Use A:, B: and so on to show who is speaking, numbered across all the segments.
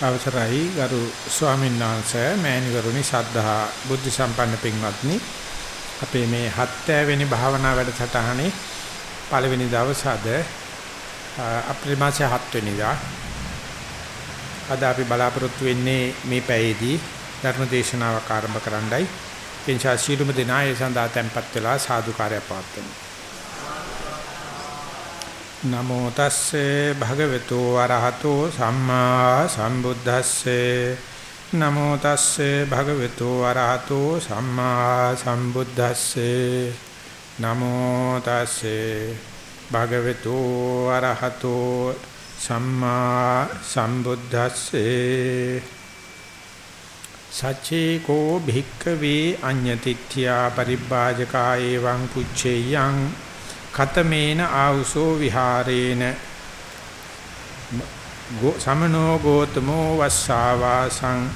A: අවසරයි ගරු ස්වාමීන් වහන්සේ මෑණිවරුනි සද්ධා බුද්ධ සම්පන්න පින්වත්නි. අපේ මේ 70 වෙනි භාවනා වැඩසටහනේ පළවෙනි දවස අද අප්‍රේල් මාසයේ 7 වෙනිදා අද අපි බලාපොරොත්තු වෙන්නේ මේ පැයේදී ධර්ම දේශනාවක් ආරම්භ කරන්නයි. එනිසා සීලුම දෙනා ඒ සඳහා tempත් වෙලා සාදුකාරය පවත්වමු. නමෝ තස්සේ භගවතු වරහතෝ සම්මා සම්බුද්දස්සේ. නමෝ තස්සේ භගවතු වරහතෝ සම්මා සම්බුද්දස්සේ. නමෝ තස්සේ භගවතු වරහතෝ සම්මා සම්බුද්දස්සේ. සච්චේ කෝ භික්ඛවේ අඤ්ඤතිත්‍යා පරිබ්බාජකා එවං පුච්චේයං කතමේන ආවුසෝ විහාරේන. සමනෝ ගෝතමෝ වස්සාවාසං.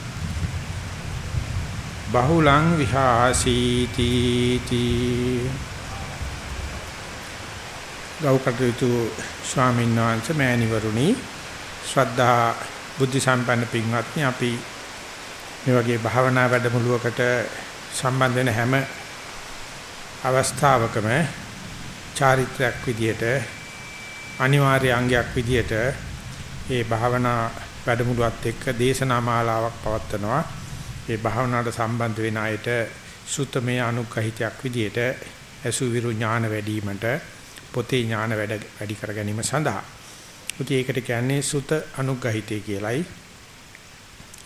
A: බහුලං විහාසීති තී. ගෞකටයුතු ස්වාමීන් වහන්සේ මෑණිවරුනි ශ්‍රද්ධා බුද්ධ සම්පන්න පින්වත්නි අපි මේ වගේ භාවනා වැඩමුළුවකට සම්බන්ධ වෙන හැම අවස්ථාවකම චාරිත්‍රාක් විදියට අනිවාර්ය අංගයක් විදියට මේ භාවනා වැඩමුළුවත් එක්ක දේශනා මාලාවක් පවත්වනවා. මේ භාවනාවට සම්බන්ධ වෙන අයට සුත්තමේ අනුග්‍රහිතයක් විදියට අසුවිරු ඥාන වැඩිවීමට පොතේ ඥාන වැඩ වැඩි කර ගැනීම සඳහා. ඉතින් ඒකට කියන්නේ සුත අනුග්‍රහිතය කියලයි.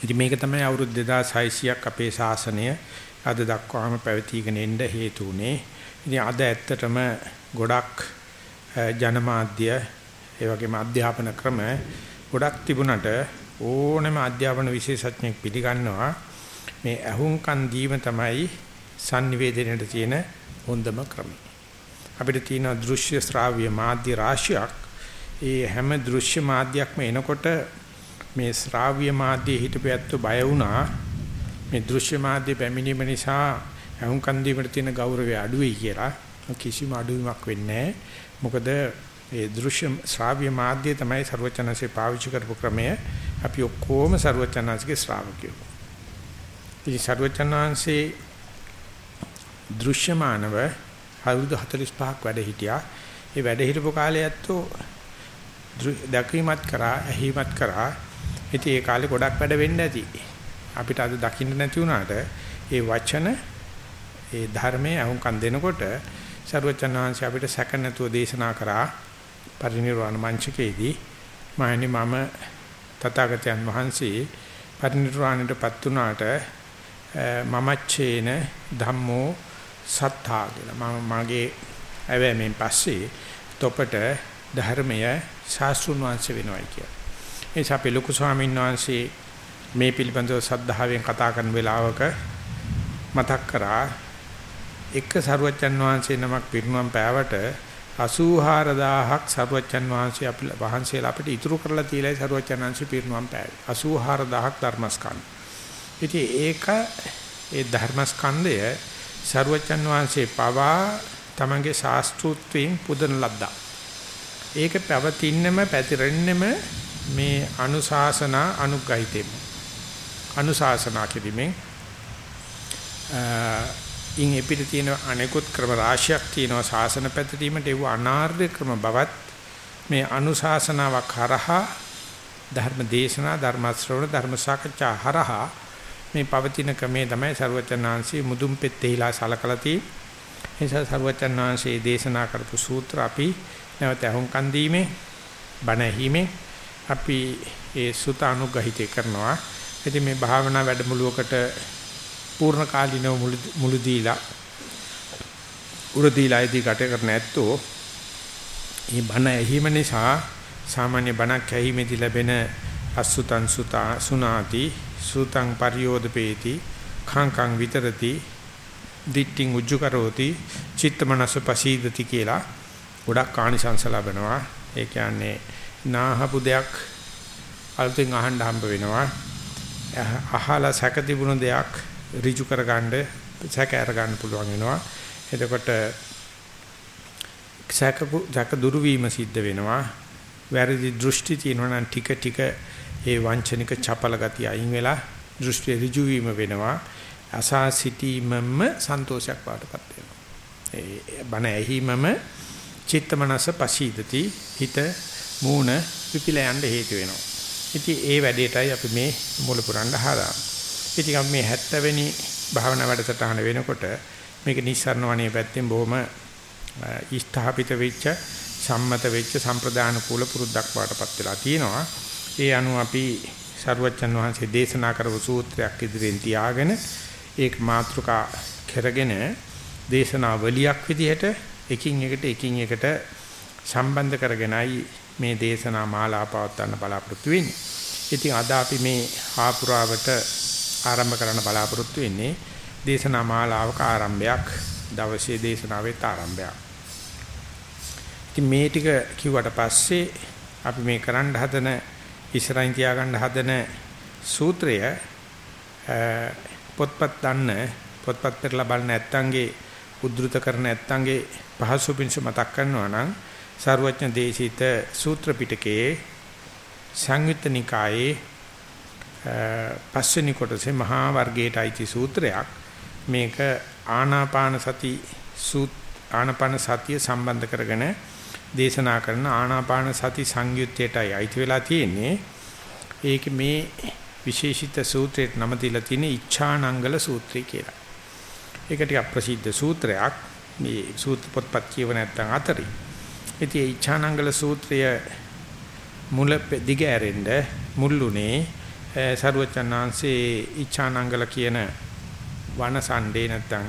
A: ඉතින් මේක තමයි අවුරුදු 2600ක් අපේ ශාසනය අද දක්වාම පැවතීගෙන එන්න හේතු උනේ. ඉතින් අද ඇත්තටම ගොඩක් ජනමාධ්‍ය ඒ වගේම අධ්‍යාපන ක්‍රම ගොඩක් තිබුණට ඕනෑම අධ්‍යාපන විශේෂඥයෙක් පිළිගන්නවා. මේ අහුම්කන් දීම තමයි sannivedanයට තියෙන හොඳම ක්‍රමය. අපිට තියෙන දෘශ්‍ය ශ්‍රාව්‍ය මාධ්‍ය රාශියක්. ඒ හැම දෘශ්‍ය මාධ්‍යයක්ම එනකොට මේ ශ්‍රාව්‍ය මාධ්‍යයේ හිටපැත්තු බය වුණා. මේ දෘශ්‍ය මාධ්‍ය පැමිණීම නිසා ඇහුම් කන් දීමට තියෙන ගෞරවය අඩුයි කියලා කිසිම අඩුවීමක් වෙන්නේ මොකද ඒ දෘශ්‍ය ශ්‍රාව්‍ය මාධ්‍ය තමයි ਸਰවචනසේ පාවිච්චි කරපු ක්‍රමය අපි ඔක්කොම ਸਰවචනන්සේගේ ශ්‍රාවකයෝ. ඉතින් ਸਰවචනන්සේ දෘශ්‍යමානව අවුරුදු 45ක් වැඩ හිටියා. ඒ වැඩ හිටපු කාලේ ඇත්තෝ දැකීමත් කරා, ඇහිමත් කරා. ඉතින් ඒ කාලේ ගොඩක් වැඩ වෙන්න ඇති. අපිට අද දකින්න නැති වුණාට ඒ වචන ඒ ධර්මයේ අහුම්කම් දෙනකොට සරුවචන වහන්සේ අපිට සැක නැතුව දේශනා කරා පරිනිර්වාණ මංචකයේදී මායනි මම තථාගතයන් වහන්සේ පරිනිර්වාණයටපත් උනාට මමච්චේන ධම්මෝ සත්තා කියලා මම මගේ ඇවෑමෙන් පස්සේ තොපට ධර්මය ශාස්ත්‍රුන් වහන්සේ වෙනවයි කියලා. ඒ නිසා ලොකු ස්වාමීන් වහන්සේ මේ පිළිබඳව සද්ධාවෙන් කතා කරන වෙලාවක මතක් කරා එක සරුවච්චන් වහන්සේ නමක් පිරිනුවම් පෑවට 84000ක් සරුවච්චන් වහන්සේ අපි වහන්සේලා අපිට ඉතුරු කරලා තියලා සරුවච්චන් වහන්සේ පිරිනුවම් පෑවේ 84000ක් ධර්මස්කන්ධ. ඉතින් ඒක ඒ ධර්මස්කන්ධය සරුවච්චන් වහන්සේ පවා තමන්ගේ ශාස්ත්‍රූත්වයෙන් පුදන ලද්දා. ඒක පැවතින්නෙම පැතිරෙන්නෙම මේ අනුශාසනා අනුග්‍රහිතෙම. අනුශාසනා කිරීමෙන් ඉන් එපිට තියෙන අනෙකුත් ක්‍රම රාශියක් තියෙනවා. ශාසන පැතීමට ඒව අනාර්ය ක්‍රම බවත් මේ අනුශාසනාවක් හරහා ධර්ම දේශනා ධර්ම ශ්‍රවණ ධර්ම සාකච්ඡා හරහා මේ පවතින ක්‍රමේ තමයි ਸਰවචනාංශී මුදුන් පෙත්තේලා සලකලති නිසා ਸਰවචනාංශී දේශනා කරපු සූත්‍ර අපි නැවත අහුම්කන් දීමේ බණ ඇහිමේ අපි ඒ සුත අනුග්‍රහිතය කරනවා. ඉතින් මේ භාවනා වැඩමුළුවකට පූර්ණ කාලිනව මුළු දීලා උර දීලා ඉදි ගත කරන ඇත්තෝ මේ බණ ඇහිම නිසා සාමාන්‍ය බණක් ඇහිමේදී ලැබෙන අසුතං සුතා සුනාති සුතං පරියෝදපේති khංකං විතරති දිට්ඨින් උජ්ජු කරෝති චිත්තමනස පසීදති කියලා ගොඩක් ආනිසංස ලැබෙනවා. ඒ කියන්නේ නාහපු දෙයක් අලුතෙන් අහන්න හම්බ වෙනවා. අහලා සැක තිබුණු දෙයක් ඍජු කරගන්න සැක අර ගන්න පුළුවන් වෙනවා. එතකොට සැක සැක දුරු වීම සිද්ධ වෙනවා. වැරදි දෘෂ්ටි තියෙනවා නම් ටික ටික ඒ වංචනික චපල ගතිය අයින් වෙලා දෘෂ්ටි ඍජු වීම වෙනවා. අසා සිටීමම සන්තෝෂයක් වාටපත් වෙනවා. ඒ බණ ඇහිමම චිත්ත මනස පසීදති හිත මූණ පිපිලා යන්න හේතු වෙනවා. ඉතින් ඒ වැඩේටයි අපි මේ මුල පුරන්න හදා. ඉතින් අපි මේ 70 වෙනි භාවනා වැඩසටහන වෙනකොට මේක නිස්සාරණ වණේ පැත්තෙන් බොහොම ස්ථාපිත වෙච්ච සම්මත වෙච්ච සම්ප්‍රදාන කුල පුරුද්දක් වාටපත් වෙලා තියෙනවා. ඒ අනුව අපි සරුවච්චන් වහන්සේ දේශනා කරපු සූත්‍රයක් ඉදිරියෙන් තියාගෙන ඒක මාතෘකා කරගෙන දේශනාවලියක් විදිහට එකින් එකට එකින් එකට සම්බන්ධ කරගෙනයි මේ දේශනා මාලාව පවත්වන්න බලාපොරොත්තු වෙන්නේ. ඉතින් අද අපි මේ ආපුරාවට ආරම්භ කරන්න බලාපොරොත්තු වෙන්නේ දේශනා මාලාවක ආරම්භයක් දවසේ දේශනාවේ ආරම්භයක්. ඉතින් මේ ටික කිව්වට පස්සේ අපි මේ කරන්න හදන ඉස්සරහින් තියාගන්න හදන සූත්‍රය පොත්පත් දන්න පොත්පත් පෙරලා බලන නැත්තන්ගේ උද්දෘත කරන නැත්තන්ගේ පහසු පිංස මතක් කරනවා නම් සර්වඥ දේශිත සූත්‍ර පිටකයේ සංයුත්ත නිකායේ පස්වෙනි කොටසේ මහා වර්ගයට අයිති සූත්‍රයක් මේක ආනාපාන සති සූත් ආනාපාන සතිය සම්බන්ධ කරගෙන දේශනා කරන ආනාපාන සති සංයුත්තේටයි අයිති වෙලා තියෙන්නේ ඒක මේ විශේෂිත සූත්‍රයට නම දීලා තියෙන ඉච්ඡානංගල සූත්‍රය කියලා. ඒක ටිකක් ප්‍රසිද්ධ සූත්‍රයක්. මේ සූත්‍ර පොත්පත් කියව නැත්නම් අතරින්. ඉතින් මේ ඉච්ඡානංගල සූත්‍රය මුල දිග ඇරෙන්න මුල්ුනේ සරුවචනාංශේ ඉච්ඡානංගල කියන වනසණ්ඩේ නැත්නම්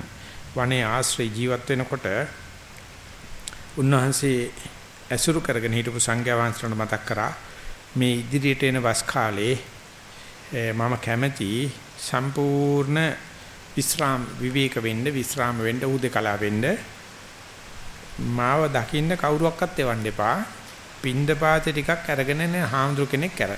A: වනේ ආශ්‍රය ජීවත් වෙනකොට උන්වහන්සේ ඇසුරු කරගෙන හිටපු සංඝයා වහන්සේට මතක් කරා මේ ඉදිරියට එන වස් කාලේ මම කැමැති සම්පූර්ණ විස්රාම විවේක වෙන්න විස්රාම වෙන්න උදේකලා වෙන්න. මාව දකින්න කවුරුවක්වත් එවන්න එපා. පින්ඳ පාතේ ටිකක් අරගෙන නේ හාමුදුර කෙනෙක් කර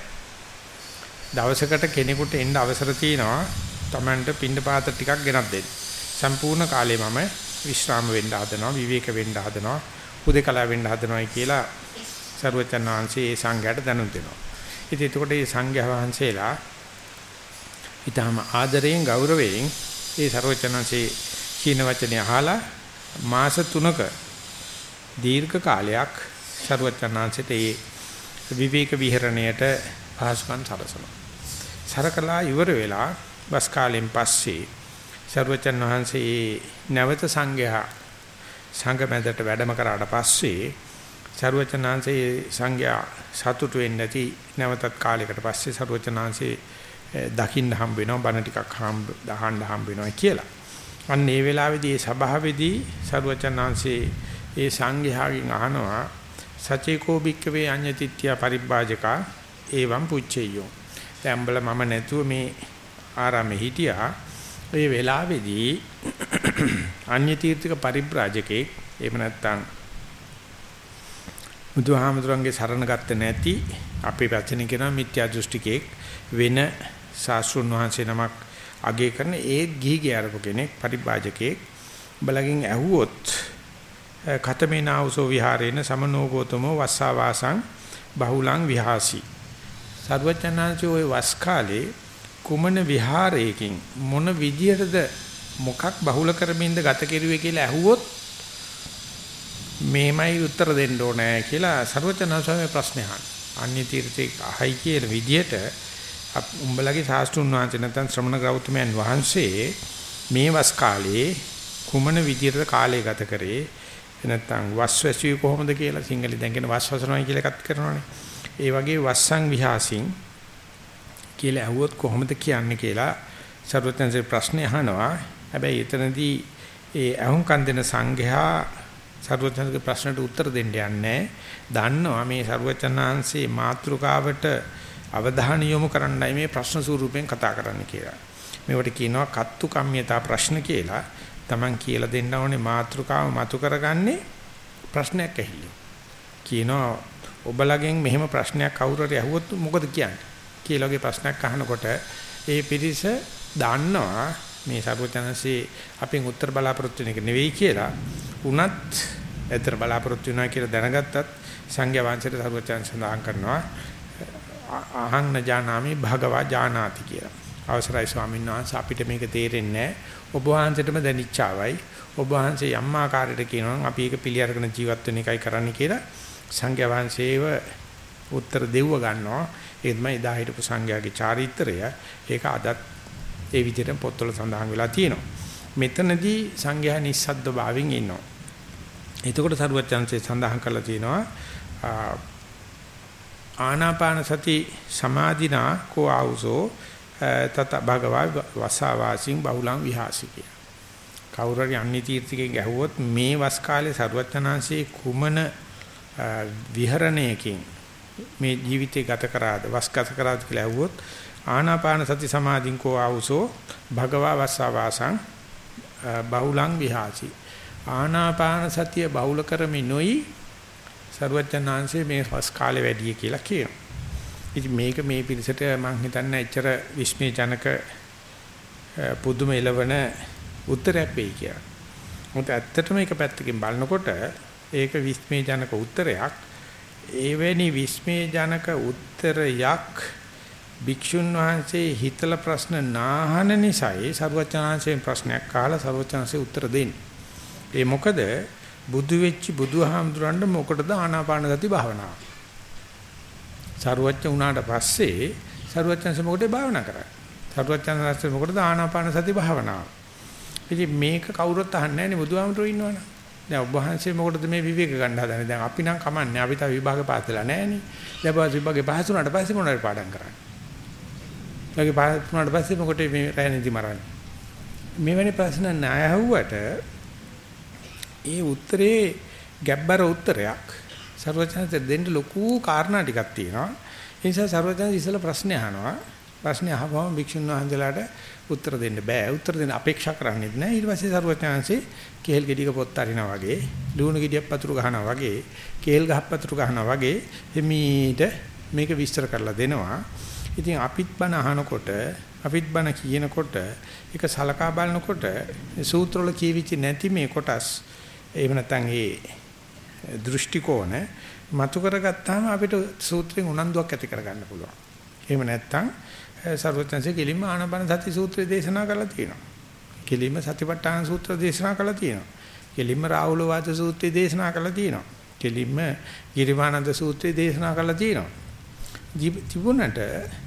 A: දවසකට කෙනෙකුට එන්න අවසර තියෙනවා Tamanට පින්ඳ පාත ටිකක් ගෙනත් දෙන්න සම්පූර්ණ කාලේ මම විශ්‍රාම වෙන්න හදනවා විවේක වෙන්න හදනවා උදේකලා වෙන්න හදනවායි කියලා සරුවචන් වහන්සේ ඒ සංඝයාට දැනුම් දෙනවා. ඉතින් එතකොට මේ සංඝයා වහන්සේලා ඊටම ආදරයෙන් ගෞරවයෙන් ඒ සරුවචන් වහන්සේ කියන වචනේ අහලා මාස 3ක දීර්ඝ කාලයක් සරුවචන් වහන්සේට ඒ විවේක විහරණයට පහසුකම් සලසනවා. සරකලා ඉවර වෙලා බස් කාලෙන් පස්සේ සරුවචන් වහන්සේ නැවත සංඝයා සංඝ මැදට වැඩම කරාට පස්සේ සරුවචනාංශයේ සංඝයා සතුටු වෙන්නේ නැති නැවතත් කාලයකට පස්සේ සරුවචනාංශේ දකින්න හම්බ වෙනවා බණ ටිකක් හම්බ දහන්න හම්බ වෙනවා කියලා. අන්න ඒ වෙලාවේදී සභාවේදී සරුවචනාංශේ ඒ සංඝයාගෙන් අහනවා සචේකෝ භික්කවේ අඤ්ඤතිත්‍ය පරිබ්බාජකා එවං පුච්චෙය්‍යෝ. දැන් උඹල මම නැතුව මේ ආරාමේ හිටියා. ඒ වෙලාවේදී අන්‍ය තීර්ථක පරිබ්‍රාජකේ එහෙම නැත්නම් බුදුහාමුදුරන්ගේ සරණ ගත්තේ නැති අපේ වචන කියනවා මිත්‍යා දෘෂ්ටිකෙක් වෙන සාස්ෘණ වහන්සේ නමක් අගය කරන ඒ ගිහිගේ අරපු කෙනෙක් පරිබ්‍රාජකෙක් බලකින් ඇහුවොත් කතමේනාවසෝ විහාරේන සමනෝගෝතමෝ වස්සාවාසං බහුලං විහාසි සර්වචනාංශ ওই වස් කාලේ කුමන විහාරයකින් මොන විදියටද මොකක් බහුල කරමින්ද ගත කෙරුවේ කියලා ඇහුවොත් මේමයි උත්තර දෙන්න ඕනේ කියලා සර්වචනාංශයේ ප්‍රශ්නේ අහන. අන්‍ය තීර්ථේ අහයි කියන විදියට උඹලගේ සාස්ත්‍රුන් වහන්සේ නැත්නම් ශ්‍රමණ ගෞතමයන් වහන්සේ මේ වස් කාලේ කුමන විදියට කාලය ගත කරේ නැත්නම් වස්වැසිය කොහොමද කියලා සිංහලෙන් දැන් වස්වසනවා කියලා එකත් කරනවානේ. ඒ වගේ වස්සං විහාසින් කියලා ඇහුවොත් කොහොමද කියන්නේ කියලා සර්වඥන්සේ ප්‍රශ්නේ අහනවා. හැබැයි එතනදී ඒ අහුම්කන් දෙන සංඝයා සර්වඥන්ගේ ප්‍රශ්නට උත්තර දෙන්න යන්නේ දන්නවා මේ සර්වඥාන්සේ මාත්‍රිකාවට අවධානය යොමු කරන්නයි මේ ප්‍රශ්න ස්වරූපයෙන් කතා කරන්න කියලා. මේවට කියනවා කත්තු කම්මිතා ප්‍රශ්න කියලා. Taman කියලා දෙන්න ඕනේ මාත්‍රිකාව මතු කරගන්නේ ප්‍රශ්නයක් ඇහිලා. කියනවා ඔබලගෙන් මෙහෙම ප්‍රශ්නයක් කවුරු හරි අහුවොත් මොකද කියන්නේ? කියලා වගේ ප්‍රශ්නයක් අහනකොට ඒ පිරිස දන්නවා මේ සරුවචනසේ අපෙන් උත්තර බලාපොරොත්තු වෙන එක නෙවෙයි කියලා උනත් ඇතර බලාපොරොත්තු වෙනවා කියලා දැනගත්තත් සංඝයා වහන්සේට සරුවචන සඳහන් කරනවා අහං නජානාමි භගවා ජානාති කියලා. අවසරයි ස්වාමීන් වහන්සේ අපිට මේක තේරෙන්නේ ඔබ වහන්සේටම දැනිච්චාවයි. ඔබ වහන්සේ යම් ආකාරයකට කියනවා අපි ඒක පිළි අරගෙන ජීවත් වෙන එකයි කරන්න කියලා සංඝයා වහන්සේව උත්තර දෙව්ව ගන්නවා. ඒ තමයි එදා හිටපු සංඝයාගේ චාරිත්‍රය. ඒක අදත් ඒ විදිහට පොත්වල සඳහන් වෙලා තියෙනවා. මෙතනදී සංඝයා නිස්සද්ද භාවයෙන් ඉන්නවා. එතකොට සරුවත් chance සඳහන් කරලා තියෙනවා ආනාපාන සති සමාධිනා කෝ ආවුසෝ තත භගවා වසවාසින් බහුලං විහාසිකිය. කවුරුරි අන්‍ය තීර්ථකෙන් ගැහුවොත් මේ වස් කාලේ සරුවචනාංශේ කුමන විහරණයකින් මේ ජීවිතය ගත කරාද වස් ගත කරාද කියලා ඇහුවොත් ආනාපාන සති සමාධින් කෝ ආවුසෝ භගවා වසවාසං බහුලං විහාසි ආනාපාන සතිය බහුල කරමි නොයි සරුවචනාංශේ මේ වස් කාලේ වැඩි කියලා කියනවා ඉතින් මේක මේ පිරිසට මම හිතන්නේ එච්චර විශ්මයජනක පුදුම එළවන උත්තරයක් වෙයි කියලා. මොකද ඇත්තටම මේක පැත්තකින් බලනකොට ඒක විශ්මයජනක උත්තරයක්. එවැනි විශ්මයජනක උත්තරයක් භික්ෂුන් වහන්සේ හිතල ප්‍රශ්න නාහන නිසායි සරුවචනාංශයෙන් ප්‍රශ්නයක් අහලා සරුවචනාංශේ උත්තර දෙන්නේ. ඒ මොකද බුදු වෙච්ච බුදුහාමුදුරන්ට මොකටද ආනාපාන සති භාවනාව? සරුවච්ච වුණාට පස්සේ සරුවච්චන්ස මොකටද භාවනා කරන්නේ? සරුවච්චන්ස මොකටද ආනාපාන සති භාවනාව? ඉතින් මේක කවුරුත් අහන්නේ නැහැ නේ බුදුහාමුදුරුවෝ ඉන්නවනේ. දැන් ඔබ වහන්සේ මොකටද මේ විවේක ගන්න හදන්නේ? දැන් අපි නම් කමන්නේ අපි තා විභාග පාස් වෙලා නැහැ නේ. දැන් බස් විභාගේ පාස් වුණාට පස්සේ මොනවද පාඩම් කරන්නේ? ඊගේ පාස් වුණාට පස්සේ මොකටද මේ රැණිදි මරන්නේ? මෙවැනි ප්‍රශ්න ණය ඇහුවට ඒ උත්තරේ ගැබ්බර උත්තරයක් සර්වඥාන්ත දෙන්න ලොකු කාරණා ටිකක් තියෙනවා. ඒ නිසා සර්වඥාන්ත ඉස්සෙල්ලා ප්‍රශ්න අහනවා. ප්‍රශ්න අහපුවම භික්ෂුන් වහන්සේලාට උත්තර දෙන්න බෑ. උත්තර දෙන්න අපේක්ෂා කරන්නේත් නෑ. ඊට පස්සේ සර්වඥාන්සේ කේල් ගෙඩියක පොත් අරිනා වගේ, ලුණු ගෙඩියක් පතුරු ගහනවා වගේ, කේල් ගහක් පතුරු ගහනවා වගේ එමීට මේක විස්තර කරලා දෙනවා. ඉතින් අපිත් බණ අහනකොට අපිත් බණ කියනකොට ඒක සලකා බලනකොට සූත්‍රවල කියවිච්ච නැති මේ කොටස් එහෙම නැත්නම් ඒ දෘෂ්ටි කෝණ මතු කරගත්තාම අපිට සූත්‍රයෙන් උනන්දුවක් ඇති කරගන්න පුළුවන්. එහෙම නැත්නම් සර්වඥන්සේ කෙලින්ම ආනපන සති සූත්‍රය දේශනා කරලා තියෙනවා. කෙලින්ම සතිපට්ඨාන සූත්‍ර දේශනා කරලා තියෙනවා. කෙලින්ම රාහුල වාද සූත්‍රය දේශනා කරලා තියෙනවා. කෙලින්ම ගිරිමානන්ද සූත්‍රය දේශනා කරලා තියෙනවා. තිබුණට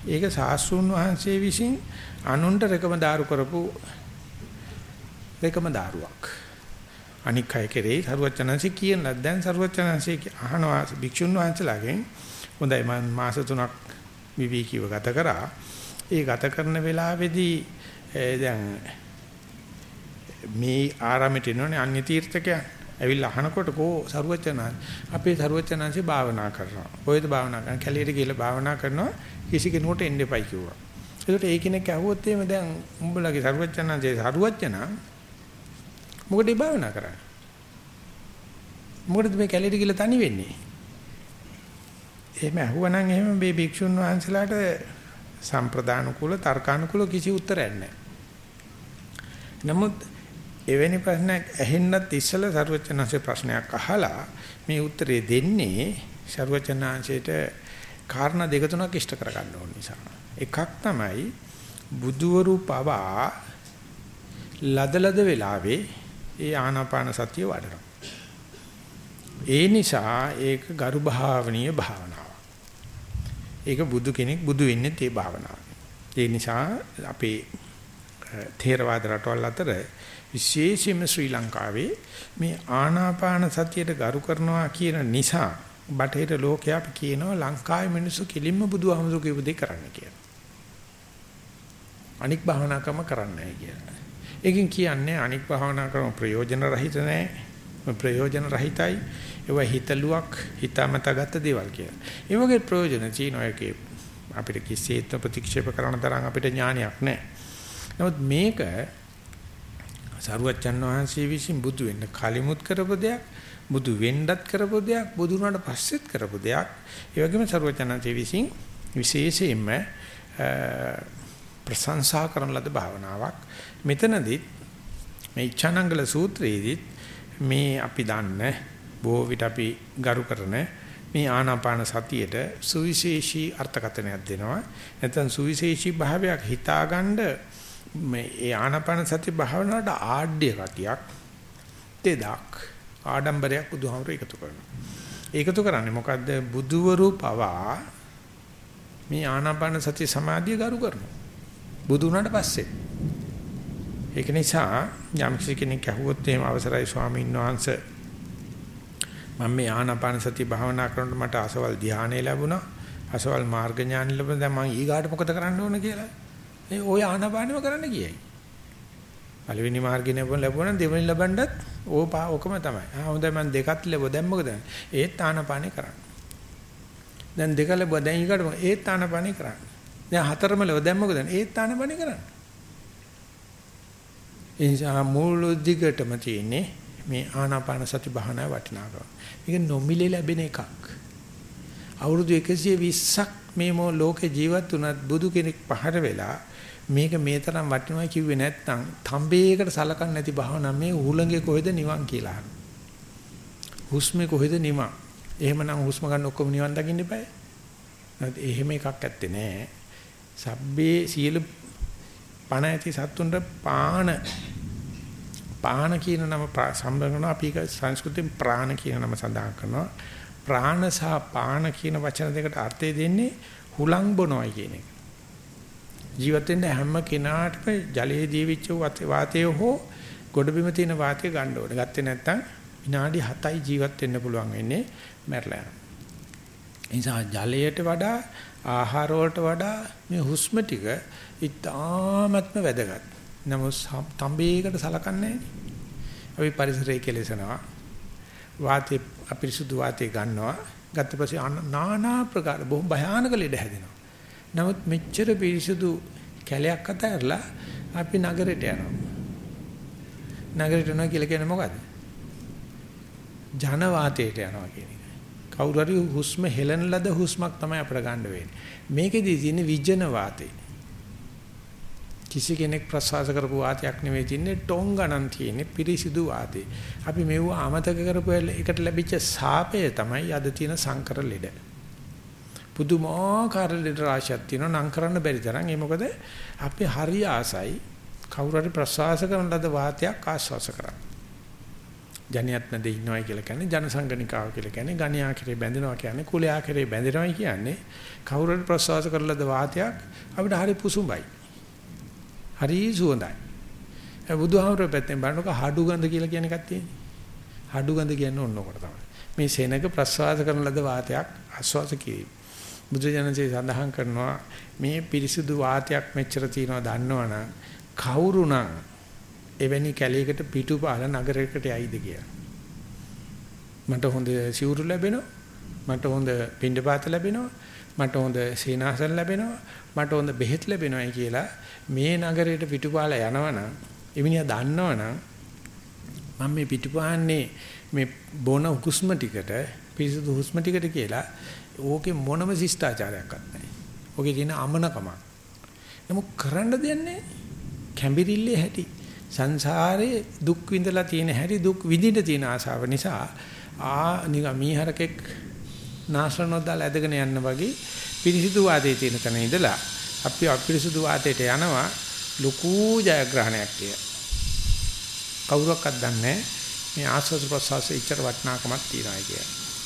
A: ඒක සාස්ෘණ වහන්සේ විසින් අනුන්ට රකම දාරු කරපු රකම දාරුවක්. අනික් අය කෙරෙහි සරුවචනන්සේ කියන ලද දැන් සරුවචනන්සේ අහනවා භික්ෂුන් වහන්සේලාගෙන් හොඳයි මම මාස 3ක් විවේකීව ගත කරා ඒ ගත කරන වෙලාවේදී දැන් මේ ආරාමෙට එනෝනේ අන්‍ය තීර්ථකයන්. ඇවිල්ලා අහනකොට කෝ සරුවචනන් අපේ සරුවචනන්සේ භාවනා කරනවා. කොහෙද භාවනා කරන්නේ? කැලියට ගිහලා භාවනා කරනවා. කිසි කෙනෙකුට එන්න එපයි කිව්වා. ඒකට ඒ කෙනෙක් ඇහුවොත් එහෙම දැන් උඹලගේ සරුවචනන්සේ සරුවචනන් මොකටද භාවනා කරන්නේ? මොකටද මේ කැලේට ගිහලා තනි වෙන්නේ? එහෙම අහුවනම් එහෙම මේ භික්ෂුන් වහන්සේලාට සම්ප්‍රදාන කුල තර්කානුකූල කිසි උත්තරයක් නැහැ. නමුත් එවැනි ප්‍රශ්නයක් ඇහෙන්නත් ඉස්සෙල්ලා සර්වචනanse ප්‍රශ්නයක් අහලා මේ උත්තරේ දෙන්නේ සර්වචනාංශයට කාරණා දෙක තුනක් ඉෂ්ට කරගන්න ඕන නිසා. එකක් තමයි බුදුවරු පවා ලදලද වෙලාවේ ඒ ආනාපාන සතිය වඩනවා. ඒ නිසා ඒක ගරු භාවනීය භාවනාවක්. ඒක බුදු කෙනෙක් බුදු වෙන්නේ ඒ භාවනාවෙන්. ඒ නිසා අපේ ථේරවාද රටවල් අතර විශේෂයෙන්ම ශ්‍රී ලංකාවේ මේ ආනාපාන සතියට ගරු කරනවා කියන නිසා බටහිර ලෝකයා අපි කියනවා ලංකාවේ මිනිස්සු කිලින්ම බුදුහමසු කියපු දේ කරන්න කියලා. අනික් භාවනා ක්‍රම කරන්නේ නැහැ කියලා. ඒකෙන් කියන්නේ අනික් භාවනා ක්‍රම ප්‍රයෝජන රහිත නැහැ. ප්‍රයෝජන රහිතයි. ඒවා හිතලුවක් හිතාමතාගත්ත දේවල් කියලා. ඒ වගේ ප්‍රයෝජන තියෙනවා ඒකේ අපිට කිසිසේත් ප්‍රතික්ෂේප කරන තරම් අපිට ඥානයක් නැහැ. නමුත් මේක සරුවච්චන් වහන්සේ විසින් බුදු වෙන්න කලිමුත් කරපු දෙයක් බුදු වෙන්නත් කරපු දෙයක් බුදු වුණාට පස්සෙත් කරපු දෙයක් ඒ වගේම සරුවච්චන්න්සේ විසින් විශේෂයෙන්ම ප්‍රශංසා කරන ලද භාවනාවක් මෙතනදිත් මේ ඉච්ඡානංගල සූත්‍රයේදීත් මේ අපි දන්න බොහෝ විට අපි ගරු කරන මේ ආනාපාන සතියට සුවිශේෂී අර්ථකථනයක් දෙනවා. නැත්නම් සුවිශේෂී භාවයක් හිතාගන්න මේ ඒ ආනාපාන සති භාවනාවට ආඩ්‍ය ගතියක් දෙදක් ආඩම්බරයක් බුදුහාමර එකතු කරනවා. ඒකතු කරන්නේ මොකද්ද බුදුවරු පවා මේ ආනාපාන සති සමාධිය ගරු කරනවා. බුදු වුණාට පස්සේ ඒක නිසා යම් කෙනෙක් ඇහුවොත් එහෙම අවසරයි ස්වාමීන් වහන්සේ මම මේ ආනාපාන සති භාවනා කරනකොට මට අසවල් ධානය ලැබුණා. අසවල් මාර්ග ඥාන ලැබුණා. දැන් මම ඊගාට මොකද කරන්න ඕන කියලා? ඒ ඔය ආනාපානෙම කරන්න කියයි පළවෙනි මාර්ගය ලැබුණා දෙවෙනි ලබන්නත් ඕපා ඔකම තමයි. ආ හොඳයි මම දෙකත් ලැබුවා. දැන් මොකද? ඒත් ආනාපානෙ කරන්න. දැන් දෙක ලැබුවා. දැන් ඊගාට ඒත් ආනාපානෙ කරන්න. දැන් හතරම ලැබුවා. දැන් මොකද? ඒත් ආනාපානෙ කරන්න. ඒ නිසා මූල දිගටම තියෙන්නේ මේ ආනාපාන සති භාවනා වටිනාකම. මේක නොමිලේ ලැබෙන එකක්. අවුරුදු 120ක් මේ මො ලෝකේ ජීවත් වුණත් බුදු කෙනෙක් පහර වෙලා මේක මේ තරම් වටිනවා කිව්වේ නැත්නම් තඹේකට සලකන්නේ නැති භාවනා මේ උහුලඟේ කොහෙද නිවන් කියලා. හුස්මේ කොහෙද නිවන්? එහෙමනම් හුස්ම ගන්න ඔක්කොම නිවන් දකින්න eBay. නැත්නම් එහෙම එකක් ඇත්තේ නැහැ. සබ්බේ සියලු පණ ඇති සත්තුන්ට පාන පාන කියන නම සම්බන්ධ කරනවා අපි ඒක සංස්කෘතියෙන් ප්‍රාණ කියන නම සඳහන් කරනවා ප්‍රාණ සහ පාන කියන වචන දෙකට අර්ථය දෙන්නේ හුලං බොනොයි කියන එක ජීවත් වෙන්න හැම කෙනාටම ජලයේ දීවිච්ච වාතය හෝ ගොඩබිම තියෙන වාතය ගන්න ඕනේ. ගත්තේ නැත්නම් විනාඩි 7යි ජීවත් වෙන්න පුළුවන් වෙන්නේ මැරලා යනවා. ඒ නිසා ජලයට වඩා ආහාර වලට වඩා මේ හුස්ම ටික ඉතාමත්ම වැදගත්. නමුත් තඹේකට සලකන්නේ අපි පරිසරය කෙලෙසනවා. වාතේ අපිරිසුදු වාතේ ගන්නවා. ගත්ත පස්සේ নানা ප්‍රකාර බොහොම භයානක ලෙඩ හැදෙනවා. නමුත් මෙච්චර පිරිසුදු කැලයක් අතරලා අපි නගරයට යනවා. නගරයට යනවා කියලා කියන්නේ මොකද්ද? ජන වාතයට යනවා කියන එක. කවුරු හරි හුස්ම හෙලන ලද හුස්මක් තමයි අපිට ගන්න වෙන්නේ. මේකෙදී තියෙන්නේ විජන වාතේ. කිසි කෙනෙක් ප්‍රසවාස කරපු වාතයක් නෙවෙයි තින්නේ ටොං ගණන් තියෙන්නේ පිරිසිදු වාතේ. අපි මෙව අමතක කරපු එකට ලැබිච්ච සාපය තමයි අද තියෙන සංකර ලෙඩ. පුදුමාකාර ලෙඩ රාශියක් තියෙනවා නම් කරන්න බැරි තරම්. ඒ මොකද අපි හරි ආසයි කවුරු හරි ප්‍රසවාස කරන ලද වාතයක් ආශ්වාස කරන්න. ජනියත් නැද ඉන්නවයි කියලා කියන්නේ ජනසංගනිකාව කියලා කියන්නේ ගණ්‍යා කෙරේ බැඳෙනවා කියන්නේ කුලයා කෙරේ බැඳෙනවයි කියන්නේ කවුරු හරි ප්‍රසවාස කරන ලද වාතයක් අපිට හරි පුසුඹයි. හරි සුවඳයි. ඒ බුදුහාමරේ පැත්තෙන් බලනකොට හඩු ගඳ කියලා කියන එකක් තියෙනවා. හඩු ගඳ කියන්නේ ඕන ඔකට තමයි. මේ සෙනඟ ප්‍රසවාස කරන ලද වාතයක් ආස්වාස කිරීම. බුදුජනසේ සඳහන් කරනවා මේ පිරිසුදු වාතයක් මෙච්චර තියෙනවා දන්නවනම් කවුරුනම් එවැනි කැලයකට පිටුපාල නගරයකට යයිද කියලා. මට හොඳ සිවුරු ලැබෙනවා. මට හොඳ පින්ඩපාත ලැබෙනවා. මට හොඳ සීනාසන ලැබෙනවා. මට හොඳ බෙහෙත් ලැබෙනවායි කියලා මේ නගරයට පිටුපාලා යනවනම් එමිනියා දන්නවනම් මම මේ පිටුපාන්නේ මේ බොන හුස්ම ටිකට පිරිසුදු හුස්ම ටිකට කියලා ඕකේ මොනම ශිෂ්ටාචාරයක්වත් නැහැ. ඕකේ තියෙන අමනකම. නමුත් කරන්න දෙන්නේ කැඹිරිල්ලේ හැටි. සංසාරේ දුක් විඳලා තියෙන හැටි දුක් විඳින්න තියෙන ආසාව නිසා ආ නිකන් මීහරකෙක් නාශනොද්දාල ඇදගෙන යන්න වගේ පිරිසිදු වාදයේ තියෙන තැන ඉඳලා අපි අපිරිසුදු වාතයට යනවා ලොකු ජයග්‍රහණයක් කිය. කවුරක්වත් දන්නේ මේ ආස්වාද ප්‍රසවාසයේ ඉච්ඡර වටිනාකමක් තියනවා කිය.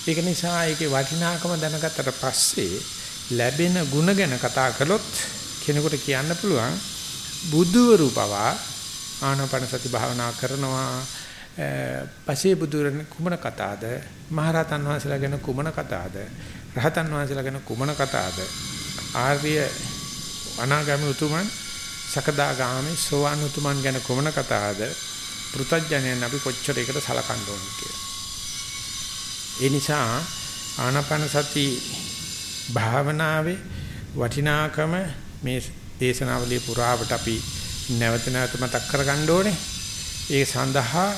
A: ඒක නිසා ඒකේ වටිනාකම දැනගත්තට පස්සේ ලැබෙන ಗುಣ ගැන කතා කළොත් කෙනෙකුට කියන්න පුළුවන් බුදුවරු පවා ආනාපාන සති භාවනා කරනවා පසේ බුදුරන් කුමන කතාද මහරහතන් වහන්සේලා ගැන කුමන කතාද රහතන් වහන්සේලා ගැන කුමන කතාද ආර්ය අනාගාමී උතුමන් සකදාගාමී සෝවාන් උතුමන් ගැන කොමන කතාවද පෘතජ්ජනයන් අපි කොච්චර ඒකට සලකන්න ඕනද කියලා. ඒ නිසා ආනාපාන සති භාවනාවේ වටිනාකම මේ දේශනාවලිය පුරාවට අපි නැවත නැවත මතක් කරගන්න ඕනේ. ඒ සඳහා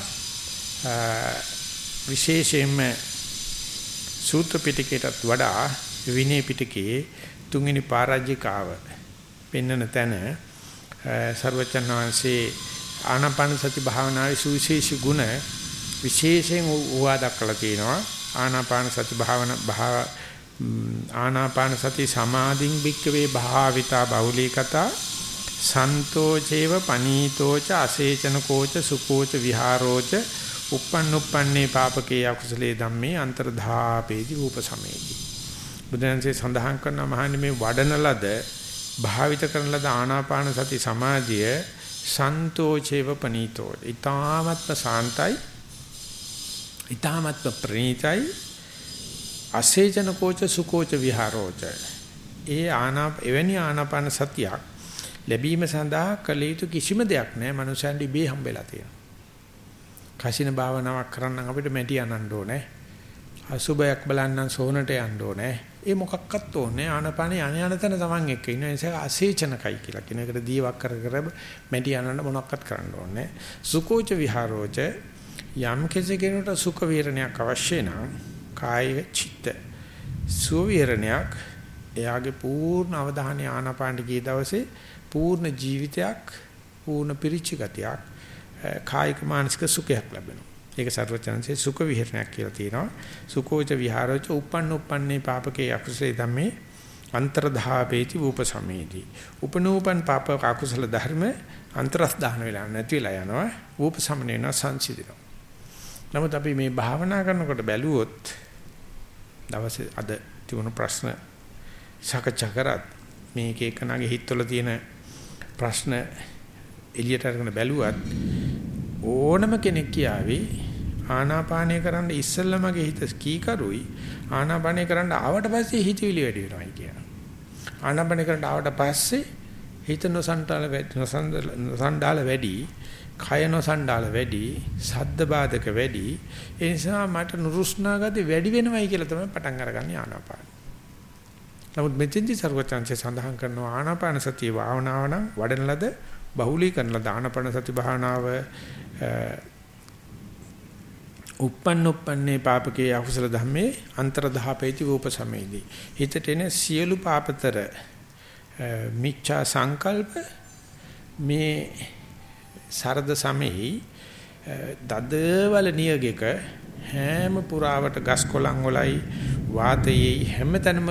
A: විශේෂයෙන්ම සූත්‍ර පිටකයටත් වඩා විනය පිටකයේ තුන්වෙනි පරාජිකාව පෙන්වන තැන සර්වචන් වහන්සේ ආනාපාන සති භාවනාවේ සුවිශේෂී ගුණ විශේෂයෙන් උවා දක්වලා තියෙනවා. ආනාපාන සති භාවන භාව ආනාපාන සති සමාධින් භික්කවේ භාවිතා බහුලීකතා සන්තෝචේව පනීතෝච අසේචන කෝච සුකෝච විහාරෝච uppannuppanne papake akusale dhamme antardhaapeedi රූපසමේදී බුදුන්සේ සඳහන් කරන මහන්නේ මේ වඩන ලද භාවිත කරන ලද ආනාපාන සති සමාධිය සන්තෝචේව පනීතෝ ඊ타මත්ම සාන්තයි ඊ타මත්ම ප්‍රණීතයි අසේචන කෝච සුකෝච විහාරෝච. ඒ ආනාප එවැනි ආනාපාන සතියක් ලැබීම සඳහා කළ යුතු කිසිම දෙයක් නැහැ මනුෂයන්ට ඉබේ හම්බෙලා තියෙනවා. කසින භාවනාවක් කරන්න අපිට මැටි අනන්න ඕනේ. අසුබයක් බලන්නම් සෝනට යන්න ඕනේ. ඒ මොකක්වත් ඕනේ ආනපන යන යන තැන තමන් එක්ක ඉන්න නිසා අසේචනකයි කියලා කියන එකට දීවක් කර කර මැටි අනන්න මොනක්වත් කරන්න ඕනේ. සුකෝච විහාරෝච යම් කෙනෙකුට සුඛ වේරණයක් අවශ්‍ය නම් කාය චිත්ත සුවීරණයක් එයාගේ පූර්ණ අවධානය ආනාපානට ගිය දවසේ පූර්ණ ජීවිතයක් පූර්ණ පිරිච්ච ගතියක් කායික මානසික සුඛයක් ලැබෙනවා. ඒක සර්වචනන්සේ සුඛ විහරණයක් කියලා තියෙනවා. සුඛෝච විහාරෝච uppන්න uppන්නේ පාපකේ අකුසලේ ධම්මේ අන්තරධාපේති උපසමේදී. උපනෝපන් පාප අකුසල ධර්ම අන්තරස් දාන වෙලා නැති වෙලා යනවා. උපසමනේන සංසිදිනවා. නමුත් අපි මේ භාවනා කරනකොට බැලුවොත් දවසේ අද තිබුණු ප්‍රශ්න සාකච්ඡා කරත් මේක එකනාගේ හිතවල තියෙන ප්‍රශ්න එළියට අරගෙන බැලුවත් ඕනම කෙනෙක් කියාවේ ආනාපානය කරන්න ඉස්සෙල්ලා මගේ හිත කීකරුයි ආනාපානය කරන්න ආවට පස්සේ හිතවිලි වැඩි වෙනවායි කියනවා. ආනාපානය කරන්න ආවට පස්සේ හිත නොසන්ඩාල නොසන්ඩාල වැඩි, කය නොසන්ඩාල වැඩි, සද්ද බාධක වැඩි. ඒ නිසා මට නුරුස්නා ගති වැඩි වෙනවයි කියලා තමයි පටන් අරගන්නේ ආනාපාන. නමුත් මෙතෙන්දි සර්වචන්සේ සඳහන් කරනවා ආනාපාන සතිය භාවනාව නම් වඩන ලද බහුලීකරන දානපන සති භාවනාව uppන්න uppන්නේ පාපකේ අකුසල ධම්මේ අන්තරධාපේති රූපසමේදී. හිතට එන සියලු පාපතර මිච්ඡා සංකල්ප මේ සරද සමෙහි දදවල නියගයක හැම පුරාවට ගස් කොළන් වලයි වාතයේ හැමතැනම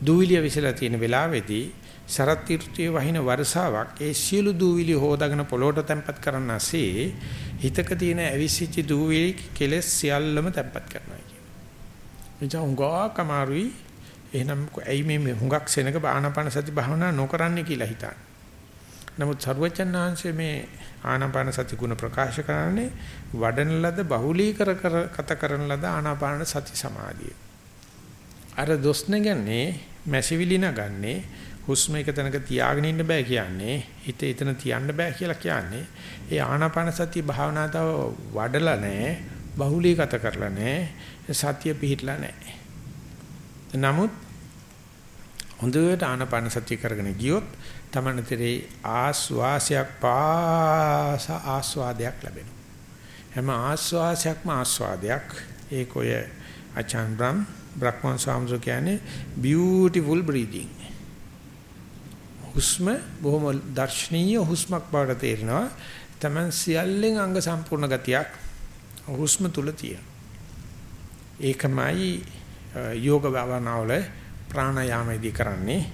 A: දූවිලිය විසලා තියෙන වෙලාවේදී සරත් ඍතුයේ වහින වර්ෂාවක් ඒ සියලු දූවිලි හොදාගෙන පොළොවට තැම්පත් කරන්නාසේ හිතක තියෙන ඇවිසිච්ච දූවිලි කෙලස් සියල්ලම තැම්පත් කරනවා කියනවා. එනිසා හුඟක් අමාරුයි. එහෙනම් ඇයි මේ හුඟක් සෙනක ආනාපාන සති භාවනා නොකරන්නේ කියලා හිතන්නේ. නමුත් සර්වචන්නාංශයේ මේ ආනාපාන සති ගුණ ප්‍රකාශ කරන්නේ වඩන ලද බහුලීකර කර කත කරන ලද ආනාපාන සති සමාධිය. අර දොස් නැගන්නේ මැසිවිලි නගන්නේ හුස්ම එක තැනක තියාගෙන ඉන්න බෑ කියන්නේ. හිත එතන තියන්න බෑ කියලා කියන්නේ. ඒ ආනාපාන සතිය භාවනා තව වඩලා නැහැ බහුලීගත කරලා නැහැ සතිය පිහිටලා නැහැ නමුත් හොඳට ආනාපාන සතිය කරගෙන ගියොත් තමනතරේ ආස්වාසයක් පාස ආස්වාදයක් ලැබෙනවා. හැම ආස්වාසයක්ම ආස්වාදයක්. ඒක ඔය අචාන් බ්‍රම් බ්‍රහ්මන් ස්වාමීන් කියන්නේ beautiful breathing. හුස්ම බොහොම දර්ශනීය හුස්මක් බවට තේරෙනවා. Taman සියල්ලෙන් අංග සම්පූර්ණ ගතියක් හුස්ම තුල තියෙන. ඒකමයි යෝග භාවනාවල ප්‍රාණයාමයේදී කරන්නේ.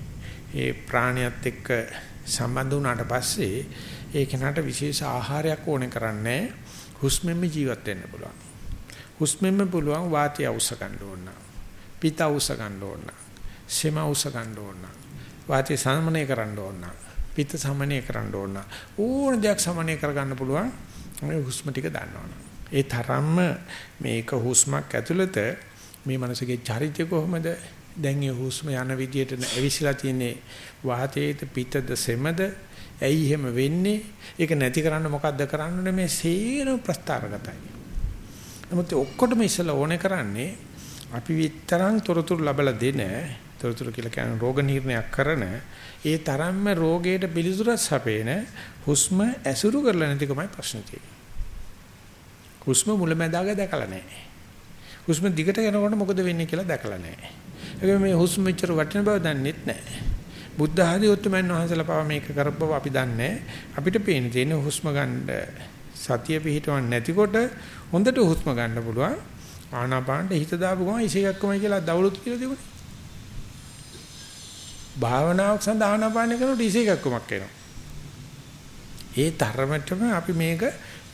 A: ඒ ප්‍රාණයත් එක්ක සම්බන්ධ වුණාට පස්සේ ඒ කෙනාට විශේෂ ආහාරයක් ඕනේ කරන්නේ හුස්මෙන්ම ජීවත් වෙන්න පුළුවන්. හුස්මෙන්ම පුළුවන් වාතය අවශ්‍ය ගන්න ඕන. පිත අවශ්‍ය ගන්න ඕන. සෙම අවශ්‍ය ගන්න ඕන. වාතය සමනය කරන්න ඕන. පිත්ත සමනය කරන්න ඕන. ඕන දෙයක් සමනය කරගන්න පුළුවන් මේ හුස්ම ටික දන්නවනේ. ඒ තරම්ම මේක හුස්මක් ඇතුළත මේ මනසගේ චරිතය කොහොමද දැන් මේ හුස්ම යන විදියට ඇවිසිලා තියෙන්නේ වාතයේද පිටද සෙමද ඇයි එහෙම වෙන්නේ ඒක නැති කරන්න මොකද්ද කරන්න මේ සේරම ප්‍රස්තාරගතයි නමුත් ඔක්කොටම ඉස්සලා ඕනේ කරන්නේ අපි විතරක් තොරතුරු ලබලා දෙන තොරතුරු කියලා කියන්නේ රෝග නිర్ణයක් කරන ඒ තරම්ම රෝගයට පිළිතුරක් සපේන හුස්ම ඇසුරු කරලා නැතිකමයි ප්‍රශ්නේ තියෙන්නේ. හුස්ම මුලැමැදාග දැකලා නැහැ. හුස්ම දිගට යනකොට මොකද වෙන්නේ කියලා දැකලා නැහැ. ඒක මේ හුස්ම මෙච්චර වටින බව දන්නෙත් නැහැ. බුද්ධ ආදී උතුමන් වහන්සේලා පව මේක කරපුව අපි දන්නේ අපිට පේන තියෙන හුස්ම ගන්න සතිය පිහිටවන්නේ නැතිකොට හොඳට හුස්ම ගන්න පුළුවන් ආනාපානට හිත දාපු ගමන් ඉසේකක්කමයි කියලා දවලුත් කියලා තිබුණේ. භාවනාවක් සඳහා ආනාපාන කරනකොට ඉසේකක්කමක් එනවා. ඒ තරමටම අපි මේක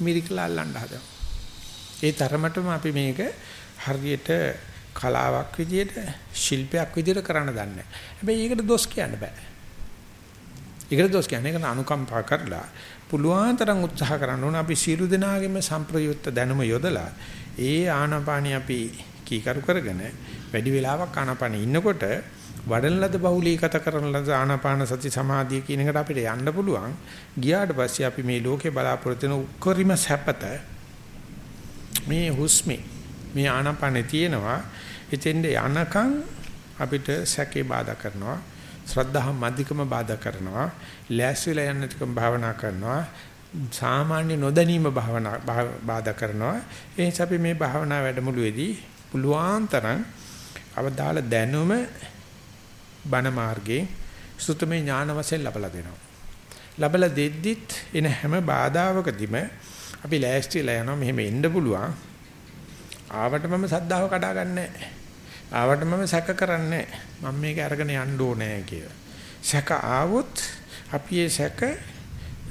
A: මිරිකලා අල්ලන්න හදනවා. ඒ තරමටම අපි මේක හරියට කලාවක් විදියට ශිල්පයක් විදියට කරන්න දන්නේ. හැබැයි ඒකට දොස් කියන්න බෑ. ඒකට දොස් කියන්නේ ඒක අනුකම්පා කරලා පුළුවන් තරම් උත්සාහ කරන්න ඕන අපි සියලු දෙනාගේම සම්ප්‍රයුක්ත දැනුම යොදලා ඒ ආනාපානිය අපි කීකරු කරගෙන වැඩි වෙලාවක් ආනාපානෙ ඉන්නකොට වඩන ලද බහුලීගත කරන ලද ආනාපාන සති සමාධිය කියන එකට අපිට යන්න පුළුවන්. ගියාට පස්සේ අපි මේ ලෝකේ බලාපොරොත්තු වෙන උක්කරිම සැපත මේ හුස්මේ මේ ආනාපානෙ තියෙනවා. එතෙන්ද යනකම් අපිට සැකේ බාධා කරනවා. ශ්‍රද්ධාව මධිකම බාධා කරනවා. ලෑස්තිලා යන්න ටිකම භාවනා කරනවා. සාමාන්‍ය නොදැනීම භාවනා බාධා කරනවා. ඒ නිසා අපි මේ භාවනා වැඩමුළුවේදී පුළුවන් තරම් අවදාළ දැනුම බණ මාර්ගේ සුතමේ ඥාන වශයෙන් ලබලා දෙනවා ලබලා දෙද්දිත් එන හැම බාධාවකදීම අපි ලෑස්තිලා යනවා මෙහෙම එන්න පුළුවන් ආවට මම සද්ධාව කඩා ගන්නෑ ආවට මම සැක කරන්නේ මම මේක අරගෙන යන්න ඕනේ කියලා. සැක ආවොත් අපි ඒ සැක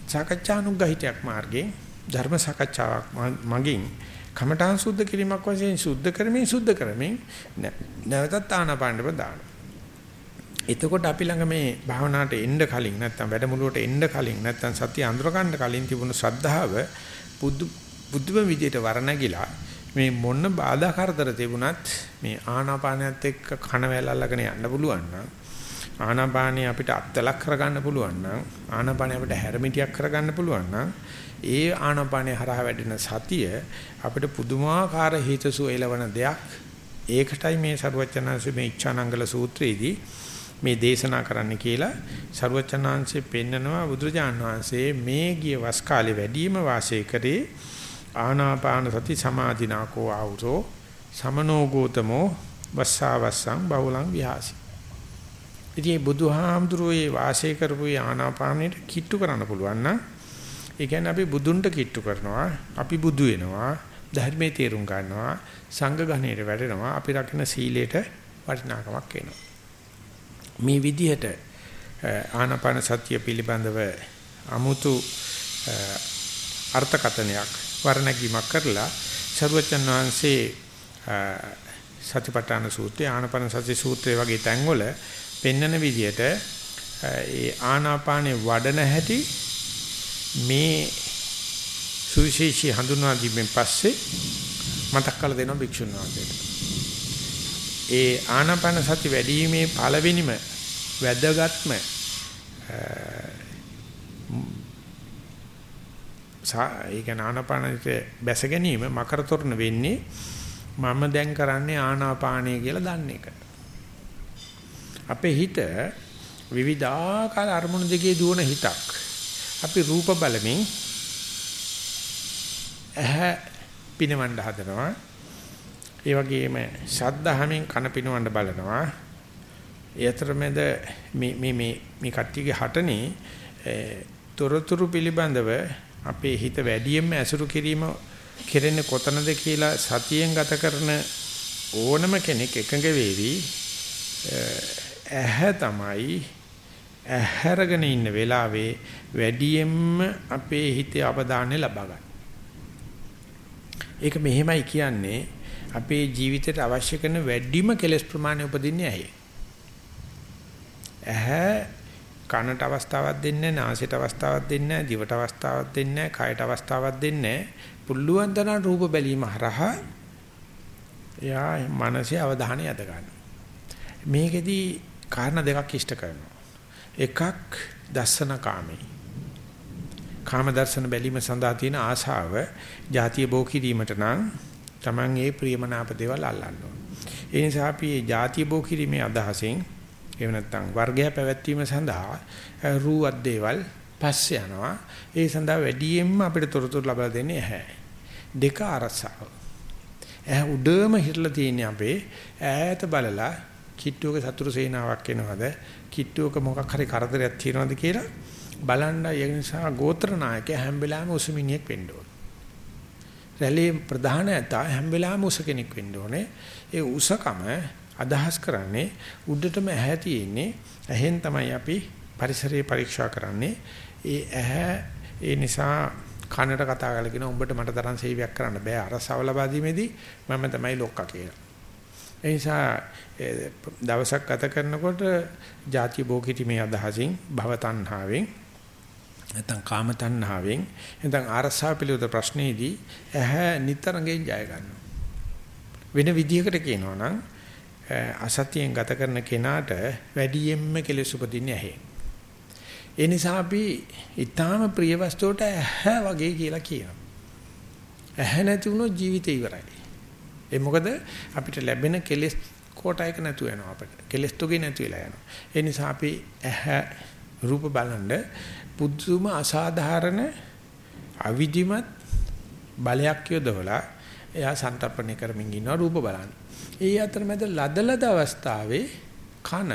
A: සාකච්ඡානුගහිතයක් මාර්ගයෙන් ධර්ම සාකච්ඡාවක් මගින් කමඨාන් සුද්ධ කිරීමක් වශයෙන් සුද්ධ කරමින් සුද්ධ කරමින් නැවතත් ආනාපානෙම දාන. එතකොට අපි ළඟ මේ භාවනාවට එන්න කලින් නැත්නම් වැඩමුළුවට එන්න කලින් නැත්නම් සතිය අඳුර ගන්න කලින් තිබුණු ශ්‍රද්ධාව බුදු බුදුම විදියට වරණගිලා මේ මොන බාධා කරදර තිබුණත් මේ ආනාපානයත් එක්ක කන වැල අල්ලගෙන යන්න පුළුවන් නම් ආනාපානිය අපිට අත්ලක් කරගන්න පුළුවන් නම් ආනාපානිය අපිට හැරමිටියක් කරගන්න පුළුවන් නම් ඒ ආනාපානිය හරහා වැඩෙන සතිය අපිට පුදුමාකාර හිතසුව එළවන දෙයක්. ඒකටයි මේ ਸਰුවචනාංශ මේ ඉච්ඡානංගල සූත්‍රයේදී මේ දේශනා කරන්න කියලා ਸਰුවචනාංශේ පෙන්නනවා බුදුරජාණන් වහන්සේ මේ ගිය වස් කාලේ වැඩිම වාසය කරේ ආනාපාන සති සමාධිනාකෝ ආවුසෝ සමනෝ ගෝතමෝ වස්සාවස්සං බහුලං විහාසි. ඉතින් බුදුහාමුදුරුවෝ වාසය කරපු ආනාපානෙට කිට්ටු කරන්න පුළුවන් නම් ඒ කියන්නේ අපි බුදුන්ට කිට්ටු කරනවා අපි බුදු වෙනවා ධර්මයේ තේරුම් ගන්නවා සංඝ ගණයට වැඩෙනවා අපි රකින්න සීලයට වටිනාකමක් එනවා මේ විදිහට ආනාපාන සතිය පිළිබඳව අමුතු අර්ථකතනයක් වර්ණගීමක් කරලා සරුවචන් වහන්සේ සතිපට්ඨාන සූත්‍රය ආනාපාන සති සූත්‍රය වගේ තැන්වල පෙන්නන විදිහට ඒ ආනාපානේ වඩන හැටි මේ සුවිශේෂී හඳුන්වා දීමෙන් පස්සේ මතක් කරලා දෙනවා භික්ෂුන් වහන්සේට. ඒ ආනාපාන සති වැඩිීමේ පළවෙනිම වැදගත්ම ඒ කියන්නේ ආනාපානෙට බැස ගැනීම මකර තොරණ වෙන්නේ මම දැන් කරන්නේ ආනාපානය කියලා දන්න එක. අපේ හිත විවිධාකාර අරමුණු දෙකේ දුවන හිතක්. අපි රූප බලමින් ඇහැ පිනවන්න හදනවා. ඒ වගේම ශබ්දහමින් කන පිනවන්න බලනවා. ඒ අතරමැද මේ මේ මේ මේ කට්ටියගේ හටනේ තොරතුරු පිළිබඳව අපේ හිත වැඩියෙන්ම ඇසුරු කිරීම කෙරෙන්නේ කොතනද කියලා සතියෙන් ගත කරන ඕනම කෙනෙක් එකඟ වේවි ඇහැ තමයි ඇහැරගෙන ඉන්න වෙලාවේ වැඩියෙන්ම අපේ හිතේ අවධානය ලබා ගන්න. ඒක මෙහෙමයි කියන්නේ අපේ ජීවිතයට අවශ්‍ය කරන වැඩිම කෙලස් ප්‍රමාණය උපදින්නේ ඇහි. ඇහැ කනට අවස්ථාවක් දෙන්නේ නැහැ, නාසයට අවස්ථාවක් දෙන්නේ නැහැ, දිවට අවස්ථාවක් දෙන්නේ නැහැ, කයට අවස්ථාවක් දෙන්නේ නැහැ. පුළුවන් තරම් රූප බැලීම හරහා එයා මනසේ අවධානය යොද ගන්නවා. මේකෙදි කාරණා දෙකක් ඉෂ්ට කරනවා. එකක් දස්සන කාමී. කාම දර්ශන බැලීම සඳහා තියෙන ආශාව ಜಾතිය බෝ කිරීමට නම් Taman ඒ ප්‍රියමනාප දේවල් අල්ලන්න ඕන. ඒ නිසා අපි මේ ಜಾතිය බෝ කිරීමේ අදහසෙන් එහෙම නැත්නම් වර්ගය පැවැත්වීම සඳහා රූවත් දේවල් පස්සේ යනවා. ඒ සඳහා වැඩියෙන්ම අපිට තොරතුරු ලබා දෙන්නේ ඇහැ. දෙක අරසාව. ඇහ උඩම හිටලා තියෙන අපේ ඈත බලලා කිට්ටුවක සතුරු සේනාවක් එනවද? කිට්ටුවක මොකක් හරි කරදරයක් තියෙනවද කියලා බලන්න ඒ නිසා ගෝත්‍ර නායකයා හැම වෙලාවෙම උසමිනියෙක් වෙන්න ඕන. රැළේ ප්‍රධාන ඇතා හැම වෙලාවෙම උස කෙනෙක් වෙන්න ඕනේ. ඒ උසකම අදහස් කරන්නේ උඩටම ඇහැ තියෙන්නේ. ඇහෙන් තමයි අපි පරිසරය පරීක්ෂා කරන්නේ. ඒ ඇහැ ඒ නිසා කනට කතා කරලා කියන උඹට මට තරම් සේවයක් කරන්න බෑ අරසව ලබා දීමේදී මම තමයි ලොක්කා කියලා. ඒ නිසා දවසක් ගත කරනකොට ಜಾති භෝගිතීමේ අදහසින් භව තණ්හාවෙන් නැත්නම් කාම තණ්හාවෙන් නැත්නම් අරසාව පිළිබඳ ප්‍රශ්නේදී ඇහැ නිතරගෙන් ජය ගන්නවා. වෙන විදිහකට කියනවා නම් අසතියෙන් ගත කරන කෙනාට වැඩියෙන්ම කෙලෙස් උපදින්නේ ඇහි. ඒ නිසා අපි ඊටාම ප්‍රිය වස්තුවට ඇහැ වගේ කියලා කියනවා. ඇහැ නැති වුණොත් ජීවිතේ ඉවරයි. ඒ මොකද අපිට ලැබෙන කෙලෙස් කොටයක නැතු වෙනවා අපිට. කෙලෙස් තුගේ නැති වෙලා යනවා. ඒ නිසා අපි ඇහැ රූප බලනද පුදුම අසාධාරණ අවිධිමත් බලයක් යොදවලා එයා සන්තප්පණය කරමින් ඉන්නවා රූප බලන්න. ඒ අතරමැද ලදලද අවස්ථාවේ කන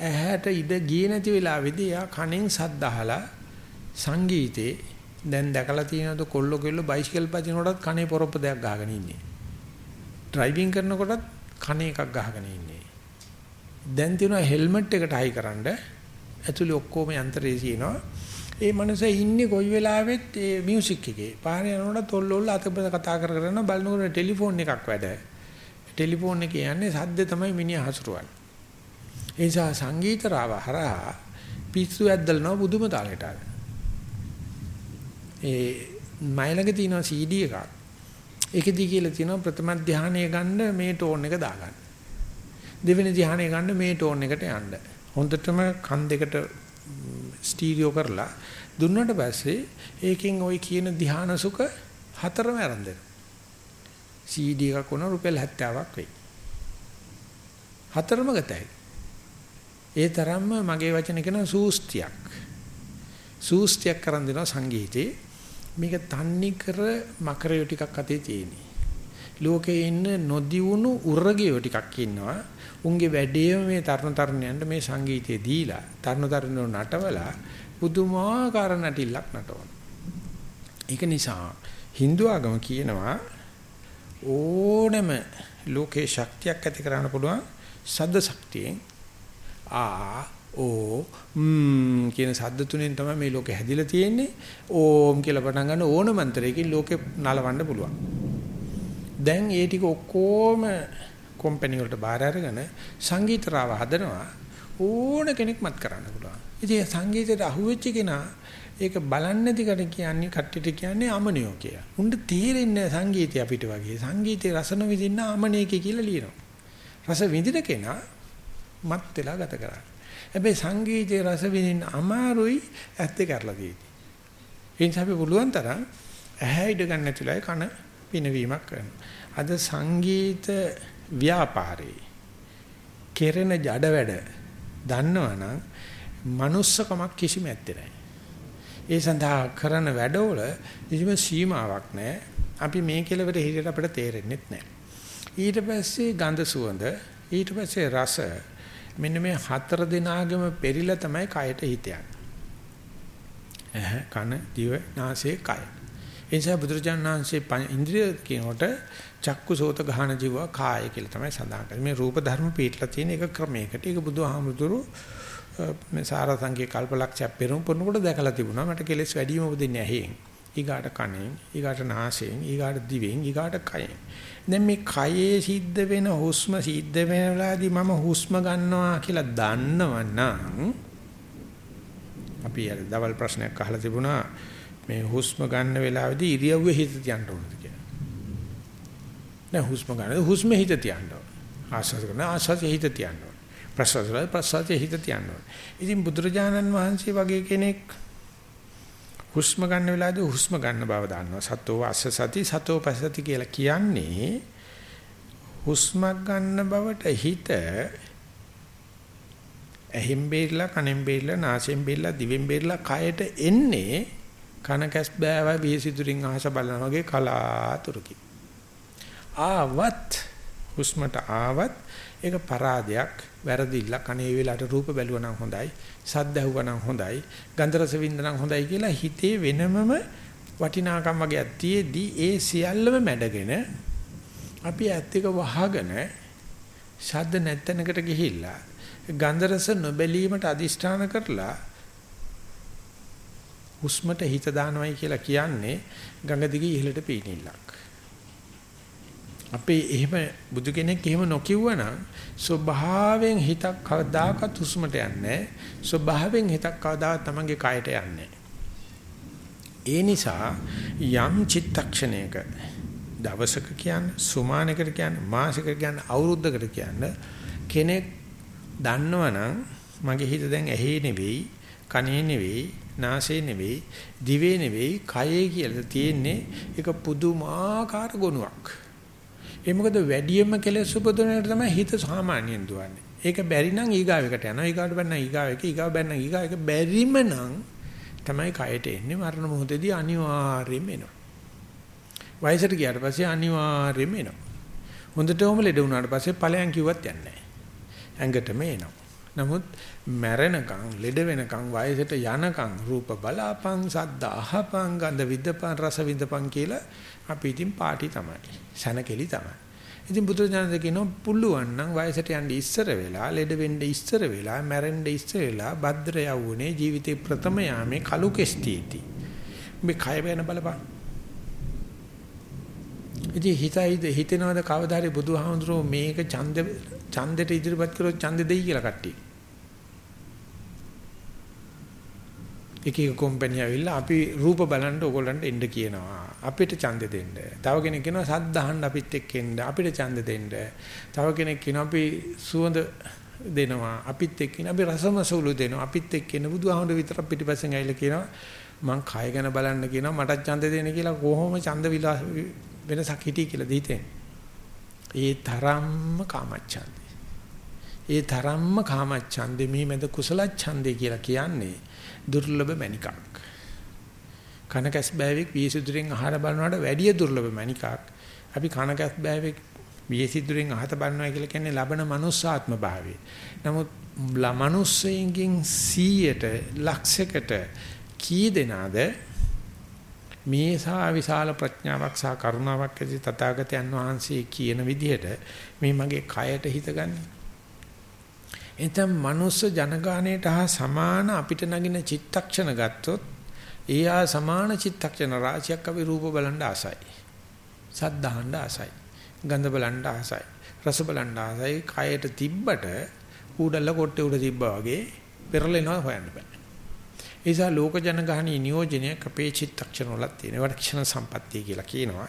A: ඇහැට ඉඩ ගියේ නැති වෙලාවේදී එයා කනෙන් සද්ද අහලා සංගීතේ දැන් දැකලා තියෙනවද කොල්ල කෙල්ල බයිසිකල් පදිනකොටත් කනේ පොරොප්ප දෙයක් ගහගෙන ඉන්නේ. ඩ්‍රයිවිං කරනකොටත් කනේ එකක් ගහගෙන ඉන්නේ. දැන් තියෙනවා හෙල්මට් එකට හයි කරන්න ඇතුලේ ඔක්කොම යන්ත්‍රය තියෙනවා. ඒ මනුස්සයා ඉන්නේ කොයි වෙලාවෙත් ඒ මියුසික් එකේ. පාරේ යනකොට තොල්ලොල්ල අතපත කතා කර කර යන බලනකොට ටෙලිෆෝන් එකක් වැඩ. ටෙලිෆෝන් එකේ යන්නේ සද්ද තමයි මිනිහා හසුරුවන්නේ. ඒ නිසා සංගීත රාව හරහා පිස්සු ඇද්දලනවා බුදුම තාලෙට අර. ඒ මයිලඟ තියෙන CD එකක්. ඒකෙදි කියලා තියෙනවා ප්‍රථම ධානය ගන්න මේ ටෝන් එක දාගන්න. දෙවෙනි ධානය ගන්න මේ ටෝන් එකට යන්න. හොඳටම කන් දෙකට ස්ටීරියෝ කරලා දුන්නට පස්සේ ඒකෙන් ওই කියන ධාන සුඛ හතරම ආරම්භ වෙනවා. CD එකක් වුණා රුපියල් 70ක් වෙයි. හතරම ගතයි. ඒ තරම්ම මගේ වචන කියන සූස්තියක්. සූස්තියක් කරන් දෙනවා සංගීතේ. මේක තන්නේ කර මකරයෝ ටිකක් අතේ තියෙන්නේ. ලෝකේ ඉන්න නොදියුණු උර්ගයෝ ටිකක් ඉන්නවා. උන්ගේ වැඩේම මේ තරුණ තරුණයන්ට මේ සංගීතය දීලා තරුණ තරුණයෝ නටවලා පුදුමාකාර නටිල්ලක් නටවන. ඒක නිසා Hindu ආගම කියනවා ඕනෙම ලෝකේ ශක්තියක් ඇති කරන්න පුළුවන් සද්ද ශක්තියෙන් ආ ඕ ම් කියන ශබ්ද තුනෙන් තමයි මේ ලෝකෙ හැදිලා තියෙන්නේ ඕම් කියලා පටන් ගන්න ඕන මන්ත්‍රයකින් ලෝකෙ නලවන්න පුළුවන් දැන් ඒ ටික ඔක්කොම කම්පැනි වලට බාර අරගෙන සංගීත රාව හදනවා ඕන කෙනෙක් මත් කරන්න පුළුවන් ඉතින් සංගීතයට අහුවෙච්ච කෙනා ඒක බලන්නේ නැති කට කියන්නේ කට්ටියට කියන්නේ අමනියෝ කියලා. උන්ට තේරෙන්නේ සංගීතය අපිට වගේ. සංගීතේ රස නොවිඳින්න අමනේකේ කියලා ලියනවා. රස විඳින කෙනා මත් වෙලා ගත කරන්නේ. හැබැයි සංගීතයේ රස විඳින්න අමාරුයි ඇත්ත කරලා තියෙන්නේ. ඒ නිසා අපි පුළුවන් තරම් ඇහැ ඉඩ ගන්න නැතිලයි කන පිනවීමක් කරනවා. අද සංගීත ව්‍යාපාරේ කෙරෙන ජඩ වැඩ දන්නවනම් manussකමක් කිසිම ඇත්තේ නැහැ. ඒ සඳහා කරන වැඩවල කිසිම සීමාවක් නැහැ. අපි මේ කෙලවර හිටියට අපිට තේරෙන්නේ නැහැ. ඊට පස්සේ ගඳ සුවඳ ඊට පස්සේ රස මෙන්න මේ හතර දිනාගෙම පෙරිලා තමයි කයට හිත යන්නේ. කන, දිව, නාසය, කය. ඒ නිසා බුදුරජාණන් වහන්සේ ඉන්ද්‍රිය කියනකොට චක්කු සෝත ගහන ජීව කාය කියලා තමයි සඳහන් කරන්නේ. මේ රූප ධර්ම පිටලා තියෙන එක ක්‍රමයකට. ඒක බුදුහාමුදුරු මේ සාරසංගේ කල්පලක්ෂය පෙරම් පොරනකොට දැකලා තිබුණා. මට කෙලස් වැඩිම උපදින්නේ ඇහෙන්. ඊගාට කනෙන්, ඊගාට නාසයෙන්, ඊගාට දිවෙන්, ඊගාට කයෙන්. දැන් මේ කයේ සිද්ධ වෙන හුස්ම සිද්ධ වෙන වෙලාවේදී මම හුස්ම ගන්නවා කියලා දන්නවනම් අපි අර දවල් ප්‍රශ්නයක් අහලා තිබුණා මේ හුස්ම ගන්න වෙලාවේදී ඉරියව්වේ හිත තියන්න ඕනද කියලා. නෑ හුස්ම ගන්න හුස්ම හිත තියන්න ඕන. ආස්වාද කරන ආස්වාද හිත තියන්න ඕන. ප්‍රසවාස කරන ප්‍රසවාස හිත තියන්න ඕන. ඉතින් බුදුරජාණන් වහන්සේ වගේ කෙනෙක් හුස්ම ගන්න වෙලාවේදී හුස්ම ගන්න බව දන්නවා. සතෝ අස්ස සති සතෝ පසති කියලා කියන්නේ හුස්මක් ගන්න බවට හිත ඇහෙන් බේරලා කනෙන් බේරලා නාසයෙන් බේරලා දිවෙන් බේරලා කයට එන්නේ කන කැස් බෑව විහිසිතුරින් අහස බලන වගේ කලාතුරකින්. ආවත් හුස්මට ආවත් ඒක පරාදයක් වැරදිilla කනේ වෙලාවට රූප බැලුවා නම් හොඳයි සද්ද ඇහුවා නම් හොඳයි ගන්ධ රස විඳ නම් හොඳයි කියලා හිතේ වෙනමම වටිනාකම් වගේ තියේදී ඒ සියල්ලම මැඩගෙන අපි ඇත්ත එක වහගෙන ශබ්ද නැත්තනකට ගිහිල්ලා ගන්ධ රස නොබැලීමට අදිෂ්ඨාන කරලා හුස්මට හිත දානවයි කියලා කියන්නේ ගඟ දිගේ ඉහළට පීනිල්ලක්. අපේ එහෙම බුදු කෙනෙක් එහෙම නොකියුවනම් ස්වභාවයෙන් හිතක් කවදාකවත් හුස්මට යන්නේ ස්වභාවයෙන් හිතක් කවදාවත් තමන්ගේ කයට යන්නේ ඒ නිසා යම් චිත්තක්ෂණයක දවසක කියන්නේ සුමානකට කියන්නේ මාසයකට කියන්නේ අවුරුද්දකට කියන්නේ කෙනෙක් දන්නවනම් මගේ හිත දැන් ඇහි නෙවෙයි කනේ නෙවෙයි නාසයේ නෙවෙයි දිවේ නෙවෙයි කයේ කියලා තියෙන්නේ ඒක පුදුමාකාර ගුණයක් ඒ මොකද වැඩියෙන්ම කෙලෙස් උපදිනකොට තමයි හිත සාමාන්‍යයෙන් දුවන්නේ. ඒක බැරි නම් ඊගාවකට යනවා. ඊගාවට බැන්න ඊගාව එක, ඊගාව බැන්න ඊගාව එක බැරිම නම් තමයි කයට එන්නේ. මරණ මොහොතේදී අනිවාර්යයෙන්ම එනවා. වයසට ගියාට පස්සේ අනිවාර්යයෙන්ම එනවා. හොඳටම ලෙඩ වුණාට පස්සේ ඵලයන් කිව්වත් යන්නේ නැහැ. ඇඟටම එනවා. නමුත් මැරෙනකන් ලෙඩ වෙනකන් වයසට යනකන් රූප බලාපං සද්ද අහපං ගඳ විඳපං රස විඳපං කියලා අපි ඉතින් පාටි තමයි. සනකෙලි තමයි. ඉතින් බුදුරජාණන් කියනවා පුළුවන් නම් වයසට යන්න ඉස්සර වෙලා, ලෙඩ වෙන්න ඉස්සර වෙලා, මැරෙන්න ඉස්සර වෙලා භද්‍ර යවුනේ ජීවිතේ ප්‍රථම යාමේ කලු කෙස්ටීටි. මේ කය වෙන බලපන්. ඉතින් හිතයිද හිතෙනවද කවදා හරි බුදුහාමුදුරුවෝ මේක ඡන්ද ඡන්දෙට ඉදිරිපත් කරොත් ඡන්ද දෙයි කියලා කට්ටිය. එක එක කම්පැනි ඇවිල්ලා අපි රූප බලන්න ඕගොල්ලන්ට එන්න කියනවා. අපිට ඡන්ද දෙන්න. තව කෙනෙක් කියනවා සද්ද අහන්න අපිත් එක්ක එන්න. අපිට ඡන්ද දෙන්න. තව කෙනෙක් කියනවා අපි සුවඳ දෙනවා. අපිත් එක්ක ඉන්න. අපි රසමසූලු දෙනවා. අපිත් එක්ක ඉන්න. බුදුහාමුදුර විතර පිටිපස්සෙන් ඇවිල්ලා කියනවා මං කය ගැන බලන්න කියනවා මටත් ඡන්ද දෙන්න කියලා කොහොම ඡන්ද විලාස වෙනසක් හිටී කියලා දීතේ. ඒ තරම්ම කාමච්ඡන්දේ. ඒ තරම්ම කාමච්ඡන්දේ මේ මැද කුසල ඡන්දේ කියලා කියන්නේ දුර්ලභ මණිකක්. කනකැස් බෑවෙක් වියසිදුරෙන් ආහාර බලනවට වැඩිය දුර්ලභ මණිකක්. අපි කනකැස් බෑවෙක් වියසිදුරෙන් ආහත බලනවා කියලා කියන්නේ ලබන මනුස්සාත්ම භාවය. නමුත් මනුස්සයෙන්ගෙන් 100ට ලක්ෂයකට කී දෙනාද මේ සා විශාල ප්‍රඥාවක් සහ කරුණාවක් ඇති තථාගතයන් වහන්සේ කියන විදිහට මේ මගේ කයට හිතගන්නේ එතම් මනුස්ස ජනගාණයට හා සමාන අපිට නගින චිත්තක්ෂණ ගත්තොත් ඒ ආ සමාන චිත්තක්ෂණ රාශියක් අපි රූප බලන්න ආසයි. සද්ද අහන්න ආසයි. ගන්ධ බලන්න ආසයි. රස බලන්න ආසයි. කයට තිබ්බට ඌඩල්ල කොට්ටේ උඩ තිබ්බා වගේ පෙරලෙනවා හොයන්න බෑ. ඒ නිසා ලෝක ජනගහණී නියෝජනය අපේ චිත්තක්ෂණ වල තියෙන. ඒවට ක්ෂණ සම්පත්තිය කියලා කියනවා.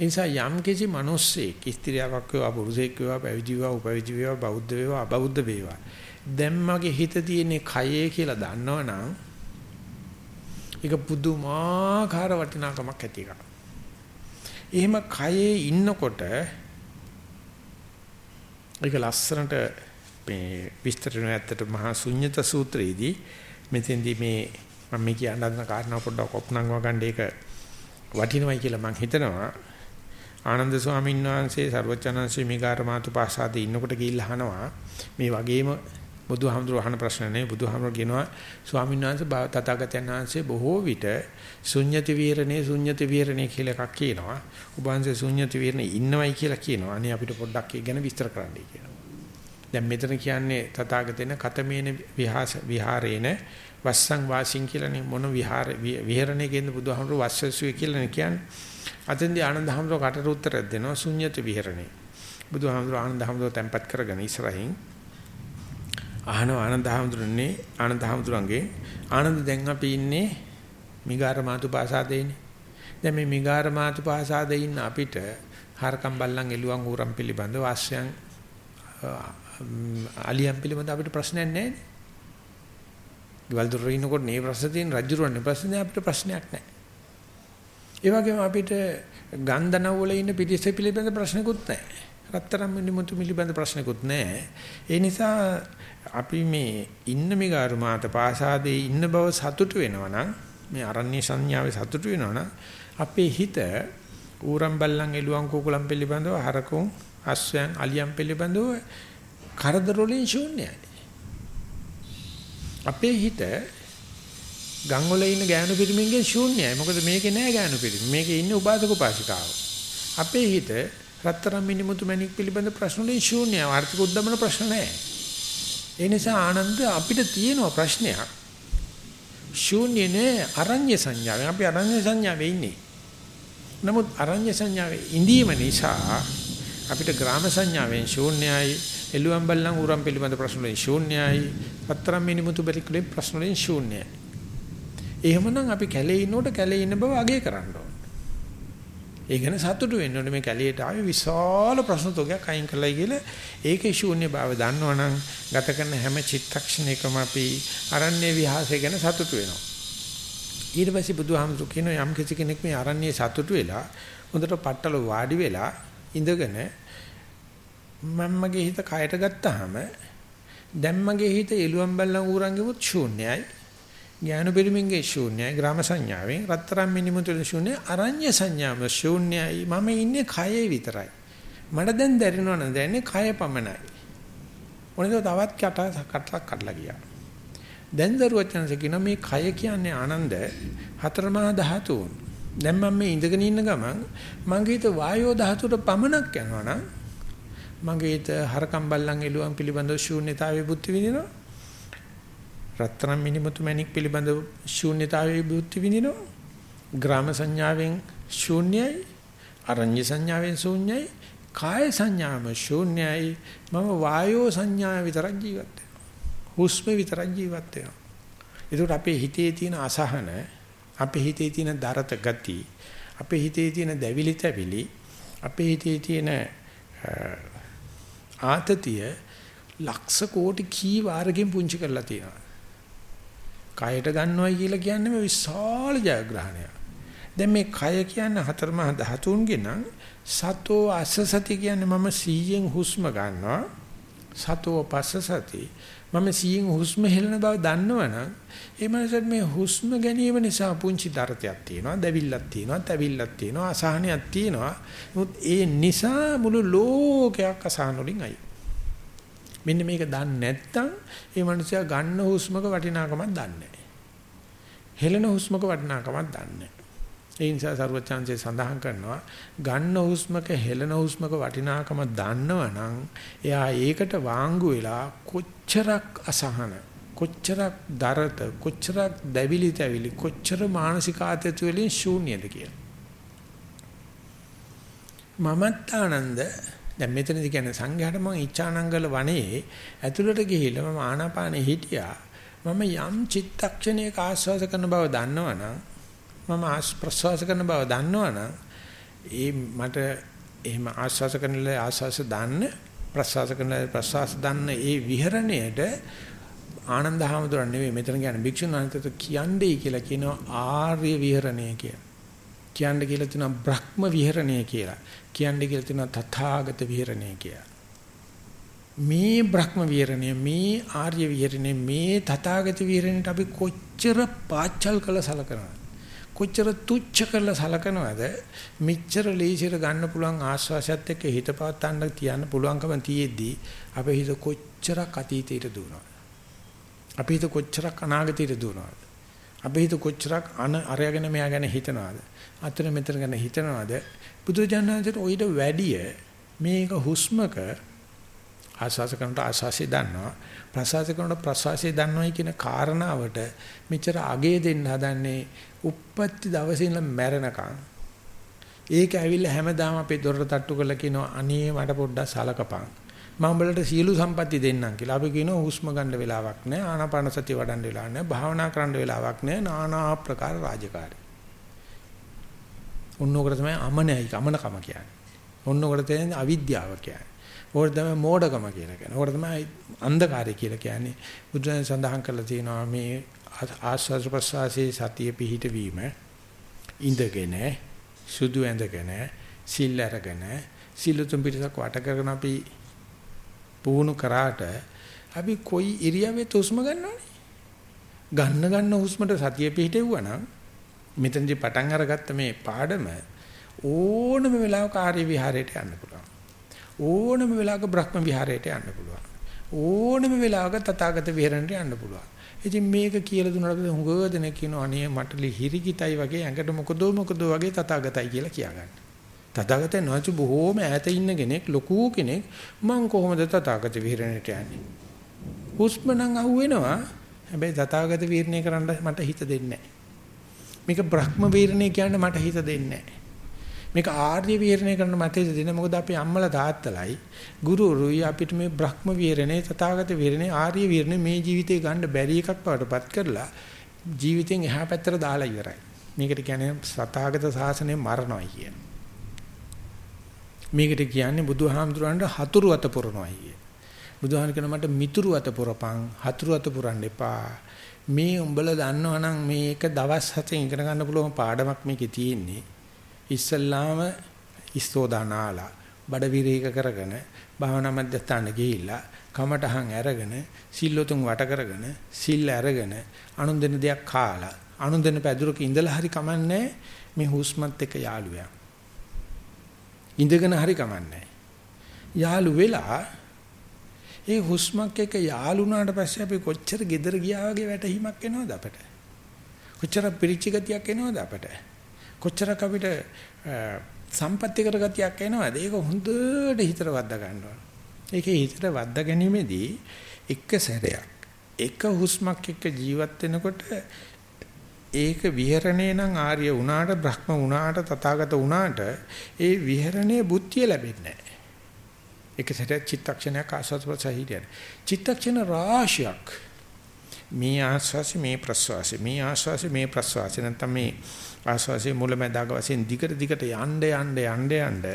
A: ඒ නිසා යම් කිසි මිනිස්සෙක් ස්ත්‍රියක් වේවා පුරුෂයෙක් වේවා පැවිදි වේවා උපවිදි වේවා බෞද්ධ වේවා අබෞද්ධ වේවා දැන් මගේ හිත තියෙන්නේ කයේ කියලා දන්නවනම් ඒක පුදුමාකාර වටිනාකමක් ඇති එකක්. එහෙම කයේ ඉන්නකොට ඒක ලස්සනට මේ විස්තර වෙන ඇත්තට මහා ශුන්්‍යත සූත්‍රයේදී මෙතෙන්දී මේ මම මේ කියන්න හදන කාරණා පොඩ්ඩක් ඔප්නංගව ගන්න ඒක වටිනවයි කියලා මම හිතනවා ආනන්ද ස්වාමීන් වහන්සේ ਸਰවචනංශී මිගාර මාතුපාසාදේ ඉන්නකොට ගිහිල්ලා අහනවා මේ වගේම බුදුහාමුදුරුවෝ අහන ප්‍රශ්න නේ බුදුහාමුදුරුවෝ කියනවා ස්වාමීන් වහන්සේ තථාගතයන් වහන්සේ බොහෝ විට ශුන්්‍යති විහරණේ ශුන්්‍යති විහරණේ කියලා එකක් කියනවා. ඔබ වහන්සේ ශුන්්‍යති විහරණේ ඉන්නවයි කියලා කියනවා. අනේ අපිට පොඩ්ඩක් ඒක ගැන විස්තර කරන්නයි කියනවා. දැන් මෙතන කියන්නේ තථාගතයන් කතමේන විහාස විහාරේන වස්සං වාසින් කියලානේ මොන විහාර විහරණේ කියන බුදුහාමුදුරුවෝ වස්සසුවේ කියලානේ කියන්නේ. අතෙන්දී ආනන්ද හැමදෝ කටට උත්තරයක් දෙනවා ශුන්්‍යත විහරණේ. බුදුහාමුදුර ආනන්ද හැමදෝ තැම්පත් කරගෙන ඉස්සරහින් අහන ආනන්ද හැමදුරන්නේ ආනන්ද හැමදුරන්ගේ ආනන්ද දැන් අපි ඉන්නේ මිගාර මාතු පාසාදේනේ. දැන් මේ මිගාර මාතු පාසාදේ ඉන්න අපිට හරකම් බල්ලන් එළුවන් ඌරම් පිළිබඳව ආශ්‍රයන් අලියම් පිළිබඳව අපිට ප්‍රශ්නයක් නැහැ නේ. ගෙවල් දොර ඉන්නකොට මේ ප්‍රශ්න තියෙන රජුරන්නේ ප්‍රශ්නේ අපිට ප්‍රශ්නයක් නැහැ. ඒ වගේම අපිට ගන්ධනව වල ඉන්න පිටිස පිළිබඳ ප්‍රශ්නකුත් නැහැ. රත්තරන් මිනිමුතු පිළිබඳ ප්‍රශ්නකුත් නැහැ. ඒ නිසා අපි මේ ඉන්න මිගාරු මාත පාසාදේ ඉන්න බව සතුටු වෙනවා නම් මේ අරණ්‍ය සංඥාවේ සතුටු වෙනවා නම් අපේ හිත ඌරම් බල්ලන් එළුවන් කුකුලන් පිළිබඳව හරකුන් අස්වැන් අලියන් පිළිබඳව කරදර වලින් ශූන්‍යයි. අපේ හිත ගම් වල ඉන්න ගෑනු පිරිමින්ගේ ශූන්‍යයි. මොකද මේකේ නෑ ගෑනු පිරිමි. මේකේ ඉන්නේ උපාසක උපාසිකාව. අපේ හිත රත්තරන් මිනිමුතු මණික් පිළිබඳ ප්‍රශ්න වලින් ශූන්‍යයි. ආර්ථික උද්දමන ප්‍රශ්න නෑ. ඒ නිසා ආනන්ද අපිට තියෙන ප්‍රශ්නයක් ශූන්‍ය නෑ අරඤ්‍ය සංඥාවෙන්. අපි අරඤ්‍ය සංඥාවේ ඉන්නේ. නමුත් අරඤ්‍ය සංඥාවේ ඉඳීම නිසා අපිට ග්‍රාම සංඥාවෙන් ශූන්‍යයි එළුවන් බල්ලන් උරන් පිළිබඳ ප්‍රශ්න වලින් ශූන්‍යයි පතරම් මිනිමුතු බැලිකුලේ ප්‍රශ්න වලින් ශූන්‍යයි එහෙමනම් අපි කැලේ ඉන්නකොට කැලේ ඉන්න බව අගය කරන්න ඕන. ඒ ගැන සතුටු වෙන්න ඕනේ. මේ කැලියට ආවේ විශාල ප්‍රශ්න තෝගයක් අයින් කළයි කියලා ඒකේ ශූන්‍ය බව දන්නවනම් ගත කරන හැම චිත්තක්ෂණයකම අපි අරණ්‍ය විහාසය ගැන සතුටු වෙනවා. ඊට පස්සේ බුදුහාමුදුරු කියන යම් කිසි කෙනෙක් මේ අරණ්‍ය සතුටු වෙලා හොඳට පట్టල වාඩි වෙලා ඉඳගෙන මම්මගේ හිත කයට ගත්තාම දැන් මගේ හිත එළුවන් බල්ලන් ඌරන්ගෙමුත් ශූන්‍යයි. ඥාන පිරිමින්ගේ ශූන්‍යයි ග්‍රාම සංඥාවෙන් රත්තරන් මිනිමුතුල ශූන්‍යයි අරඤ්‍ය සංඥාව ශූන්‍යයි. මම ඉන්නේ කයේ විතරයි. මට දැන් දැනෙනව නේද දැනෙන්නේ කය පමණයි. මොනද තවත් කට කටලක් කඩලා ගියා. දැන් දරුවචනස කියන මේ කය කියන්නේ ආනන්ද හතරමහා ධාතුන්. දැන් මම මේ ඉඳගෙන ඉන්න ගමන් මගේ හිත වායෝ ධාතුවට පමණක් යනවා නම් මගේ හිත හරකම් බල්ලන් එළුවන් පිළිබඳව ශූන්‍යතාවයේ බුද්ධ විඳිනවා. රත්තරන් මිනිමුතු මණික් පිළිබඳව ශූන්‍යතාවයේ බුද්ධ විඳිනවා. ග්‍රාම සංඥාවෙන් ශූන්‍යයි අරඤ්‍ය සංඥාවෙන් ශූන්‍යයි කාය සංඥාම ශූන්‍යයි. මම වායෝ සංඥාව විතරක් ජීවත් වෙනවා. හුස්ම විතරක් ජීවත් වෙනවා. ඒකට අපේ හිතේ තියෙන අසහන අපේ හිතේ තියෙන දරත ගති අපේ හිතේ තියෙන දැවිලි තැවිලි අපේ හිතේ තියෙන ආතතිය ලක්ෂ කෝටි කී වාරකින් පුංචි කරලා තියෙනවා. කයට ගන්නවයි කියලා කියන්නේ මේ විශාල ජයග්‍රහණයක්. දැන් මේ කය කියන්නේ හතරමහා ධාතුන්ගේ නම් සතෝ අසසති කියන්නේ මම 100න් හුස්ම ගන්නවා. සතෝ පස්සසති මම 100න් හුස්ම හෙලන බව දන්නවනම් ඒ මනසට මේ හුස්ම ගැනීම නිසා පුංචි දරතයක් තියෙනවා, දැවිල්ලක් තියෙනවා, තැවිල්ලක් තියෙනවා, අසහනයක් තියෙනවා. නමුත් ඒ නිසා මුළු ලෝකයක් අසහන වලින් අයි. මෙන්න මේක දන්නේ නැත්නම් ඒ මනුස්සයා ගන්න හුස්මක වටිනාකමක් දන්නේ නැහැ. හෙලන හුස්මක වටිනාකමක් දන්නේ නැහැ. ඒ නිසා සරුවචාන්සේ සඳහන් කරනවා ගන්න හුස්මක හෙලන හුස්මක වටිනාකම දන්නවනම් එයා ඒකට වාංගු වෙලා කොච්චරක් අසහන කොච්චරක් දරත කොච්චරක් දැවිලි තැවිලි කොච්චර මානසික ආතති වලින් ශූන්‍යද කියලා. මමත් ආනන්ද දැන් මෙතනදි කියන්නේ සංඝයාට මම ඉච්ඡානංගල වනයේ ඇතුළට ගිහිල්ලා මම ආනාපානෙ හිටියා. මම යම් චිත්තක්ෂණයක ආස්වාද කරන බව දන්නවනම් මම ප්‍රසවාස කරන බව දන්නවනම් ඒ මට එහෙම ආස්වාස කරනලා ආස්වාස දාන්න ප්‍රසවාස කරනලා ප්‍රසවාස දාන්න ඒ විහරණයට ආනන්ද හැමදෙරන් නෙවෙයි මෙතන කියන්නේ භික්ෂුන් වහන්සේට කියන්නේ කියලා කියනවා ආර්ය විහරණය කියලා. කියන්න කියලා තියෙනවා බ්‍රහ්ම විහරණය කියලා. කියන්න කියලා තියෙනවා තථාගත විහරණය කියලා. මේ බ්‍රහ්ම විහරණය මේ ආර්ය විහරණය මේ තථාගත විහරණයට අපි කොච්චර පාච්චල් කළ සලකනවද? කොච්චර තුච්ච කරලා සලකනවද මෙච්චර ලේසියට ගන්න පුළුවන් ආශ්වාසයත් එක්ක හිත පවත්තන්න තියන්න පුළුවන්කම තියෙද්දි අපේ හිත කොච්චරක් අතීතයට දුවනවද අපේ හිත කොච්චරක් අනාගතයට දුවනවද අපේ හිත කොච්චරක් අන අරගෙන මෙයා ගැන හිතනවද අතන මෙතන ගැන හිතනවාද? බුදුජානනාංශයට ඔයිට වැඩිය මේක හුස්මක ආස්වාස කරනට ආස්වාසිය දන්නවා. ප්‍රසවාස කරනට ප්‍රසවාසිය දන්නවයි කියන කාරණාවට මෙච්චර අගේ දෙන්න හදන්නේ උප්පත්ති දවසේ ඉඳලා මැරෙනකන්. ඒක ඇවිල්ලා හැමදාම අපේ දොරට තට්ටු කරලා කියනවා අනේ මට පොඩ්ඩක් සලකපන්. මම උඹලට සියලු සම්පatti දෙන්නම් කියලා. අපි කියනවා හුස්ම ගන්න වෙලාවක් නැහැ ආනාපාන සතිය වඩන්න වෙලාවක් නැහැ භාවනා කරන්න වෙලාවක් නැහැ নানা ආකාර රාජකාරී. ඔන්නෝකට තමයි අමනයි, අමනකම කියන්නේ. ඔන්නෝකට තියෙන අවිද්‍යාව කියන්නේ. ඕකට තමයි මෝඩකම කියලා කියන්නේ. ඕකට තමයි අන්ධකාරය කියලා කියන්නේ. බුදුන් සඳහන් කරලා තියෙනවා මේ ආස්වාද ප්‍රසවාසයේ සතිය පිහිටවීම ඉඳගෙන සුදු ඇඳගෙන සිල් අරගෙන සිල්තුම් පිටසක් වට කරගෙන අපි පුහුණු කරාට අපි කොයි ඉරියව්වෙත් හුස්ම ගන්නවනේ ගන්න ගන්න හුස්මට සතිය පිහිටෙවුවා නම් මෙතනදී පටන් අරගත්ත මේ පාඩම ඕනම වෙලාවක ආර්ය විහාරයට යන්න පුළුවන් ඕනම වෙලාවක බ්‍රහ්ම විහාරයට යන්න පුළුවන් ඕනම වෙලාවක තථාගත විහරණයට යන්න පුළුවන් ඉතින් මේක කියලා දුන්නාට පස්සේ හුඟ දෙනෙක් කියනවා අනේ මට හිරිකිතයි වගේ ඇඟට මොකදෝ මොකදෝ වගේ තථාගතයි කියලා කියාගන්න. තථාගතයන් වහන්සේ බොහෝම ඈත ඉන්න කෙනෙක් ලොකු කෙනෙක් මං කොහොමද තථාගත විහරණයට යන්නේ? හුස්ම නම් අහුවෙනවා. හැබැයි තථාගත විහරණය කරන්න මට හිත දෙන්නේ නැහැ. මේක බ්‍රහ්ම විහරණය කියන්න මට හිත දෙන්නේ නැහැ. මේක ආර්ය විහරණය කරන මතේ දෙන මොකද අපි අම්මලා තාත්තලයි ගුරුරුයි අපිට මේ බ්‍රහ්ම විහරණේ තථාගත විහරණේ ආර්ය විහරණේ මේ ජීවිතේ ගන්න බැරි එකක් බවටපත් කරලා ජීවිතෙන් එහා පැත්තට දාලා ඉවරයි. මේකට කියන්නේ තථාගත ශාසනය මරණයි කියන. මේකට කියන්නේ බුදුහාමුදුරන්ට හතුරු අත පුරනවායි කිය. බුදුහාම කියන මට මිතුරු අත පුරපන් හතුරු අත පුරන්න එපා. මේ උඹලා දන්නවනම් මේක දවස් 7 ඉගෙන ගන්න පුළුවන් පාඩමක් මේකේ තියෙන්නේ. ඉස්සල්ලාම ඉස්සෝදානාලා බඩ විරේක කරගෙන භාවනා මධ්‍යස්ථාන ගිහිල්ලා කමටහන් අරගෙන සිල්ලොතුන් වට කරගෙන සිල් අරගෙන අනුන් දෙන දෙයක් කාලා අනුන් දෙන පැදුරක ඉඳලා හරි කමන්නේ මේ හුස්මත් එක්ක යාළුවා ඉඳගෙන හරි කමන්නේ යාළු වෙලා ඒ හුස්මක් එක්ක යාළුනාට පස්සේ අපි කොච්චර gedara ගියා වගේ වැටහීමක් එනවද අපට කොච්චර පිරිච්ච ගතියක් එනවද අපට කොච්චරක් අපිට සම්පත්‍ති කරගතියක් එනවද? ඒක හොඳට හිතට වද්දා ගන්නවා. ඒකේ හිතට වද්දා ගැනීමේදී එක සැරයක් එක හුස්මක් එක්ක ජීවත් වෙනකොට ඒක විහරණේ නම් ආර්ය වුණාට බ්‍රහ්ම වුණාට තථාගත වුණාට ඒ විහරණේ බුද්ධිය ලැබෙන්නේ නැහැ. එක සැරයක් චිත්තක්ෂණයක් ආස්වාද ප්‍රසහිතිය. චිත්තක්ෂණ රාශියක් මේ ආස්වාසි මේ ප්‍රස්වාසි මේ ආස්වාසි මේ ප්‍රස්වාසි නැත්නම් මේ ආස්වාසිය මුලැමැදාක වශයෙන් දිගට දිගට යන්න යන්න යන්න යන්න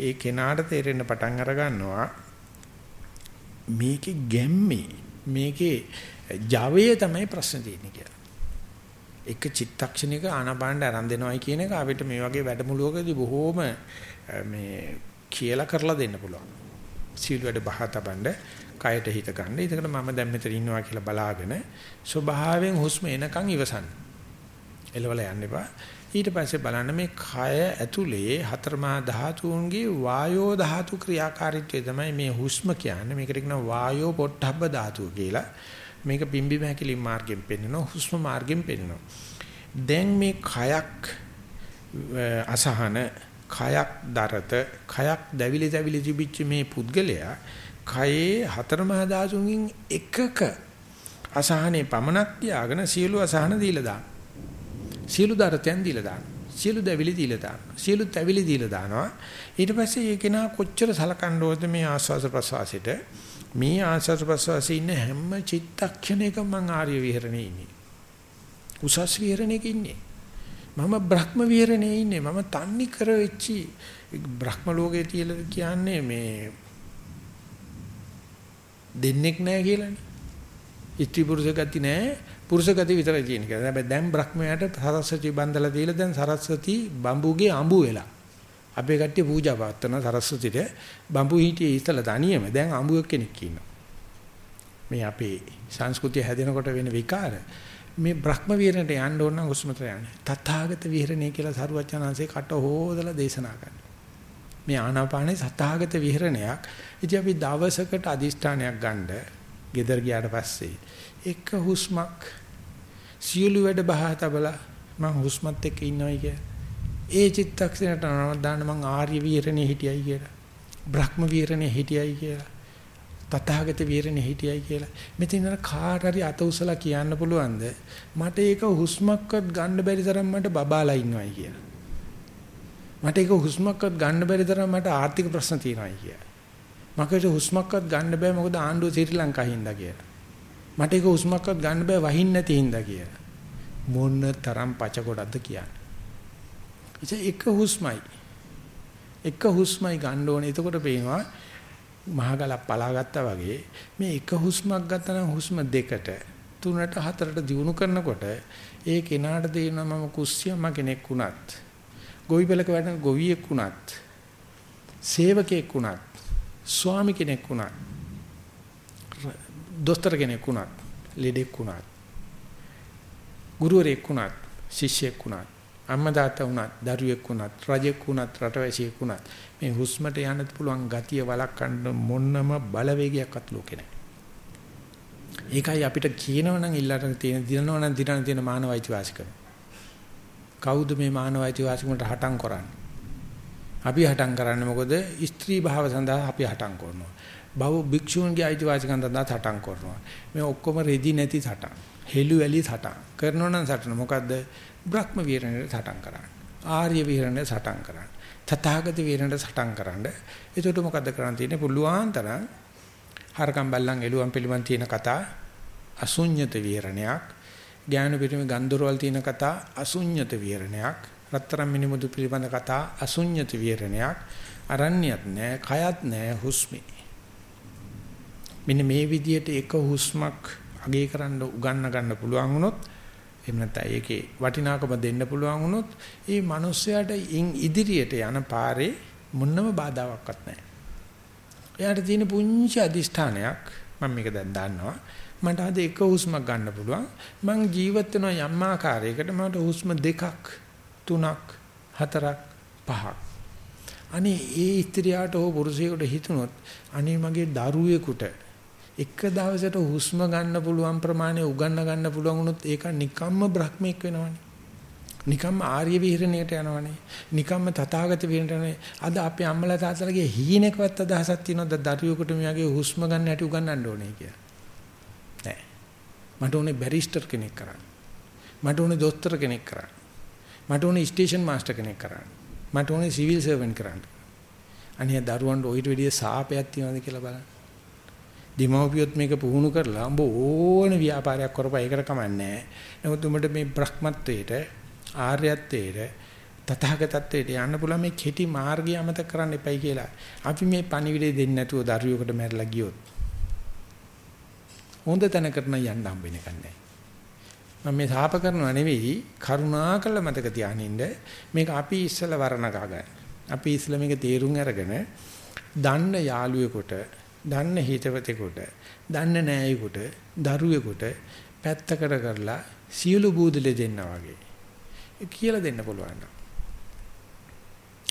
A: ඒ කෙනාට තේරෙන්න පටන් අර ගන්නවා මේකේ ගැම්මේ මේකේ ජවය තමයි ප්‍රශ්න තියෙන්නේ කියලා. එක චිත්තක්ෂණයක ආනාපානට ආරම්භ දෙනවයි කියන එක අපිට මේ වගේ වැඩමුළුවකදී බොහෝම මේ කියලා කරලා දෙන්න පුළුවන්. සීල් වැඩ බහ තබන්න කයට හිත ගන්න. ඒකට මම දැන් මෙතන ඉන්නවා කියලා බලාගෙන ස්වභාවයෙන් හුස්ම එනකන් ඉවසන්න. එලවල යන්න එපා. ඊට පස්සේ බලන්න මේ කය ඇතුලේ හතරමා ධාතුන්ගේ වායෝ ධාතු ක්‍රියාකාරීත්වය තමයි මේ හුස්ම කියන්නේ. මේකට කියනවා වායෝ පොට්ටබ්බ ධාතුව කියලා. මේක පිම්බි මහකිලි මාර්ගෙන් පෙන්නනවා හුස්ම මාර්ගෙන් පෙන්නනවා. දැන් මේ කයක් අසහන කයක් දරත කයක් දැවිලි දැවිලි තිබිච්ච මේ පුද්ගලයා කයේ හතරමහා ධාතුන්ගෙන් එකක අසහනේ පමනක් තියාගෙන සියලු අසහන දීලා දානවා. සියලු දරතයන් දීලා දානවා. සියලු දැවිලි දීලා දානවා. සියලු තැවිලි දීලා දානවා. ඊට පස්සේ ඒ කෙනා කොච්චර සලකන්න ඕනද මේ ආස්වාස ප්‍රසවාසයට මේ ආස්වාස ප්‍රසවාසයේ ඉන්න හැම චිත්තක්ෂණයකම මං ආර්ය විහරණේ ඉන්නේ. උසස් විහරණයක ඉන්නේ. මම බ්‍රහ්ම විහරණේ ඉන්නේ. මම තන්නි කර වෙච්චි බ්‍රහ්ම ලෝකයේ තියලා කියන්නේ මේ දෙන්නෙක් නැහැ කියලානේ. ඉත්‍රි පුරුෂ ගති නැහැ. පුරුෂ ගති විතරයි තියෙන කියලා. හැබැයි දැන් බ්‍රහ්මයාට සරස්වති බන්දලා දීලා දැන් සරස්වති බම්බුගේ අඹු වෙලා. අපේ කට්ටිය පූජා පාත්වන සරස්වතිට බම්බු හිටියේ ඉතලා දණියම දැන් අඹුවක් කෙනෙක් ඉන්නවා. මේ අපේ සංස්කෘතිය හැදෙනකොට වෙන විකාර මේ බ්‍රහ්ම විහරණයට යන්න ඕන නම් උස්මතර යන්නේ. තථාගත විහරණය කියලා සරුවචනාංශේ කට හොදලා දේශනා කරනවා. මේ ආනාපානේ සතහාගත විහරණයක්. ඉතින් අපි දවසකට අදිෂ්ඨානයක් ගන්න ගෙදර ගියාට පස්සේ එක හුස්මක් සියලු වැඩ බහා තබලා මම හුස්මත් එක්ක ඉන්නවයි කිය. ඒ චිත්තක්ෂණයට නම දාන්න මං ආර්ය විහරණේ හිටියයි කියලා. බ්‍රහ්ම විහරණේ හිටියයි කියලා. තථාගත විහරණේ හිටියයි කියලා. මෙතන කාට හරි අත උසලා කියන්න පුළුවන්ද? මට ඒක හුස්මක්වත් ගන්න බැරි තරම් මට බබාලා ඉන්නවයි කියලා. මට ඒක හුස්මක්වත් ගන්න බැරි තරම් මට ආර්ථික ප්‍රශ්න තියෙනවායි කියලා. මකට හුස්මක්වත් ගන්න බෑ මොකද ආණ්ඩුව ශ්‍රී ලංකාවේ හින්දා කියලා. මට ඒක හුස්මක්වත් ගන්න බෑ වහින්න නැති හින්දා කියලා. මොන තරම් පච කොටක්ද කියන්නේ. ඉතින් එක හුස්මයි. එක හුස්මයි ගන්න ඕනේ. එතකොට පේනවා මහගලක් පලාගත්තා වගේ මේ එක හුස්මක් ගත්තා නම් හුස්ම දෙකට තුනට හතරට දිනු කරනකොට ඒ කෙනාට තේරෙනවා මම කුස්සියම්ම කෙනෙක් වුණත් ගොවිපලක වැඩ ගොවියෙක් වුණත් සේවකයෙක් වුණත් ස්වාමි කෙනෙක් වුණත් දොස්තර කෙනෙක් වුණත් ලෙඩෙක් වුණත් ගුරුවරයෙක් වුණත් ශිෂ්‍යයෙක් වුණත් අම්මා තාත්තා වුණත් දරුවෙක් වුණත් රජෙක් වුණත් රටවැසියෙක් වුණත් මේ හුස්මට යන්න පුළුවන් ගතිය වළක්වන්න මොනම බලවේගයක්වත් ලෝකේ නැහැ. ඒකයි අපිට කියනවනම් ඉල්ලට තියෙන දිනනවනම් දිනන තියෙන මානවයිති වාසිකම. කවුද මේ මානවයිති වාසිකමට හටම් කරන්නේ? අපි හටම් කරන්නේ මොකද? ස්ත්‍රී භාව සඳහා අපි හටම් කරනවා. බව භික්ෂූන්ගේ අයිතිවාසිකම් සඳහා හටම් කරනවා. මේ ඔක්කොම රෙදි නැති හටම්. හෙළු වැලි හටම්. කරනවා නම් හටන මොකද්ද? බ්‍රහ්ම විහරණයට හටම් කරන්නේ. ආර්ය විහරණයට හටම් කරන්නේ. තථාගත විහරණයට හටම් කරන්නේ. එතකොට මොකද්ද කරන්න තියෙන්නේ? පුළුවන් තරම් හරකම් බල්ලන් එළුවන් පිළිවන් තියෙන කතා අසුඤ්ඤත විහරණයක්. ඥාන පිටුමේ ගන්ධරවල් තියෙන කතා අසුඤ්ඤත විහරණයක්. රත්තරන් මිනිමුදු පිළිබඳ කතා අසුඤ්ඤත විහරණයක්. අරණ්‍යත් නෑ, කයත් නෑ, හුස්මේ. මෙන්න මේ විදිහට එක හුස්මක් අගේ කරන්න උගන්න ගන්න පුළුවන් වුණොත් එහෙම නැත්නම් ඒකේ වටිනාකම දෙන්න පුළුවන් වුණොත් ඒ මිනිස්යාට ඉන් ඉදිරියට යන පාරේ මොනම බාධාවක්වත් නැහැ. එයාට තියෙන පුංචි අදිෂ්ඨානයක් මම මේක දැන් දන්නවා. මට අද එක හුස්මක් ගන්න පුළුවන්. මං ජීවත් වෙන යම් ආකාරයකට මට හුස්ම දෙකක්, තුනක්, හතරක්, පහක්. අනේ ඒ ස්ත්‍රියට හෝ පුරුෂයෙකුට හිතුනොත් අනේ මගේ දරුවෙකුට එක දවසට හුස්ම ගන්න පුළුවන් ප්‍රමාණය උගන්න ගන්න පුළුවන් වුණොත් ඒක නිකම්ම බ්‍රහ්මෙක් වෙනවනේ. නිකම්ම ආර්ය විහරණයට යනවනේ. නිකම්ම තථාගත විහරණයට යනවනේ. අද අපේ අම්මලා තාත්තලාගේ හීනෙකවත් අදහසක් තියෙනවද දරුවෙකුට මෙයාගේ හුස්ම ගන්න හැටි උගන්නන්න ඕනේ කියලා. නෑ. මට ඕනේ බැරිස්ටර් කෙනෙක් කරන්න. මට ඕනේ දොස්තර කෙනෙක් කරන්න. මට ඕනේ ස්ටේෂන් මාස්ටර් කෙනෙක් කරන්න. මට ඕනේ සිවිල් සර්වන්ට් කරන්න. අනිය දරුවන්ට ඔయిత වෙඩිය සාපයක් තියනවද කියලා බලන්න. දෙමව්පියොත් මේක පුහුණු කරලා උඹ ඕන ව්‍යාපාරයක් කරපුවා ඒකට කමන්නේ නමුත් උඹට මේ බ්‍රහ්මත්වයට ආර්යත්වයට තථාගතත්වයට යන්න පුළුවන් මේ කෙටි මාර්ගය අමතක කරන්න එපයි කියලා. අපි මේ පණිවිඩය දෙන්නේ නැතුව දරුවෙකුට මැරලා ගියොත් හොඳ තැනකට යන්න හම්බෙන්නේ නැහැ. මම මේ සාප කරනවා නෙවෙයි කරුණාකර මතක තියානින්න මේක අපි ඉස්සලා වර්ණකා ගන්න. අපි ඉස්සලා මේක තේරුම් අරගෙන දන්න යාළුවෙකුට දන්න හිතවතෙකුට, දන්න නෑයෙකුට, දරුවෙකුට පැත්තකට කරලා සියලු බූදලේ දෙන්නා වගේ. කියලා දෙන්න පුළුවන්.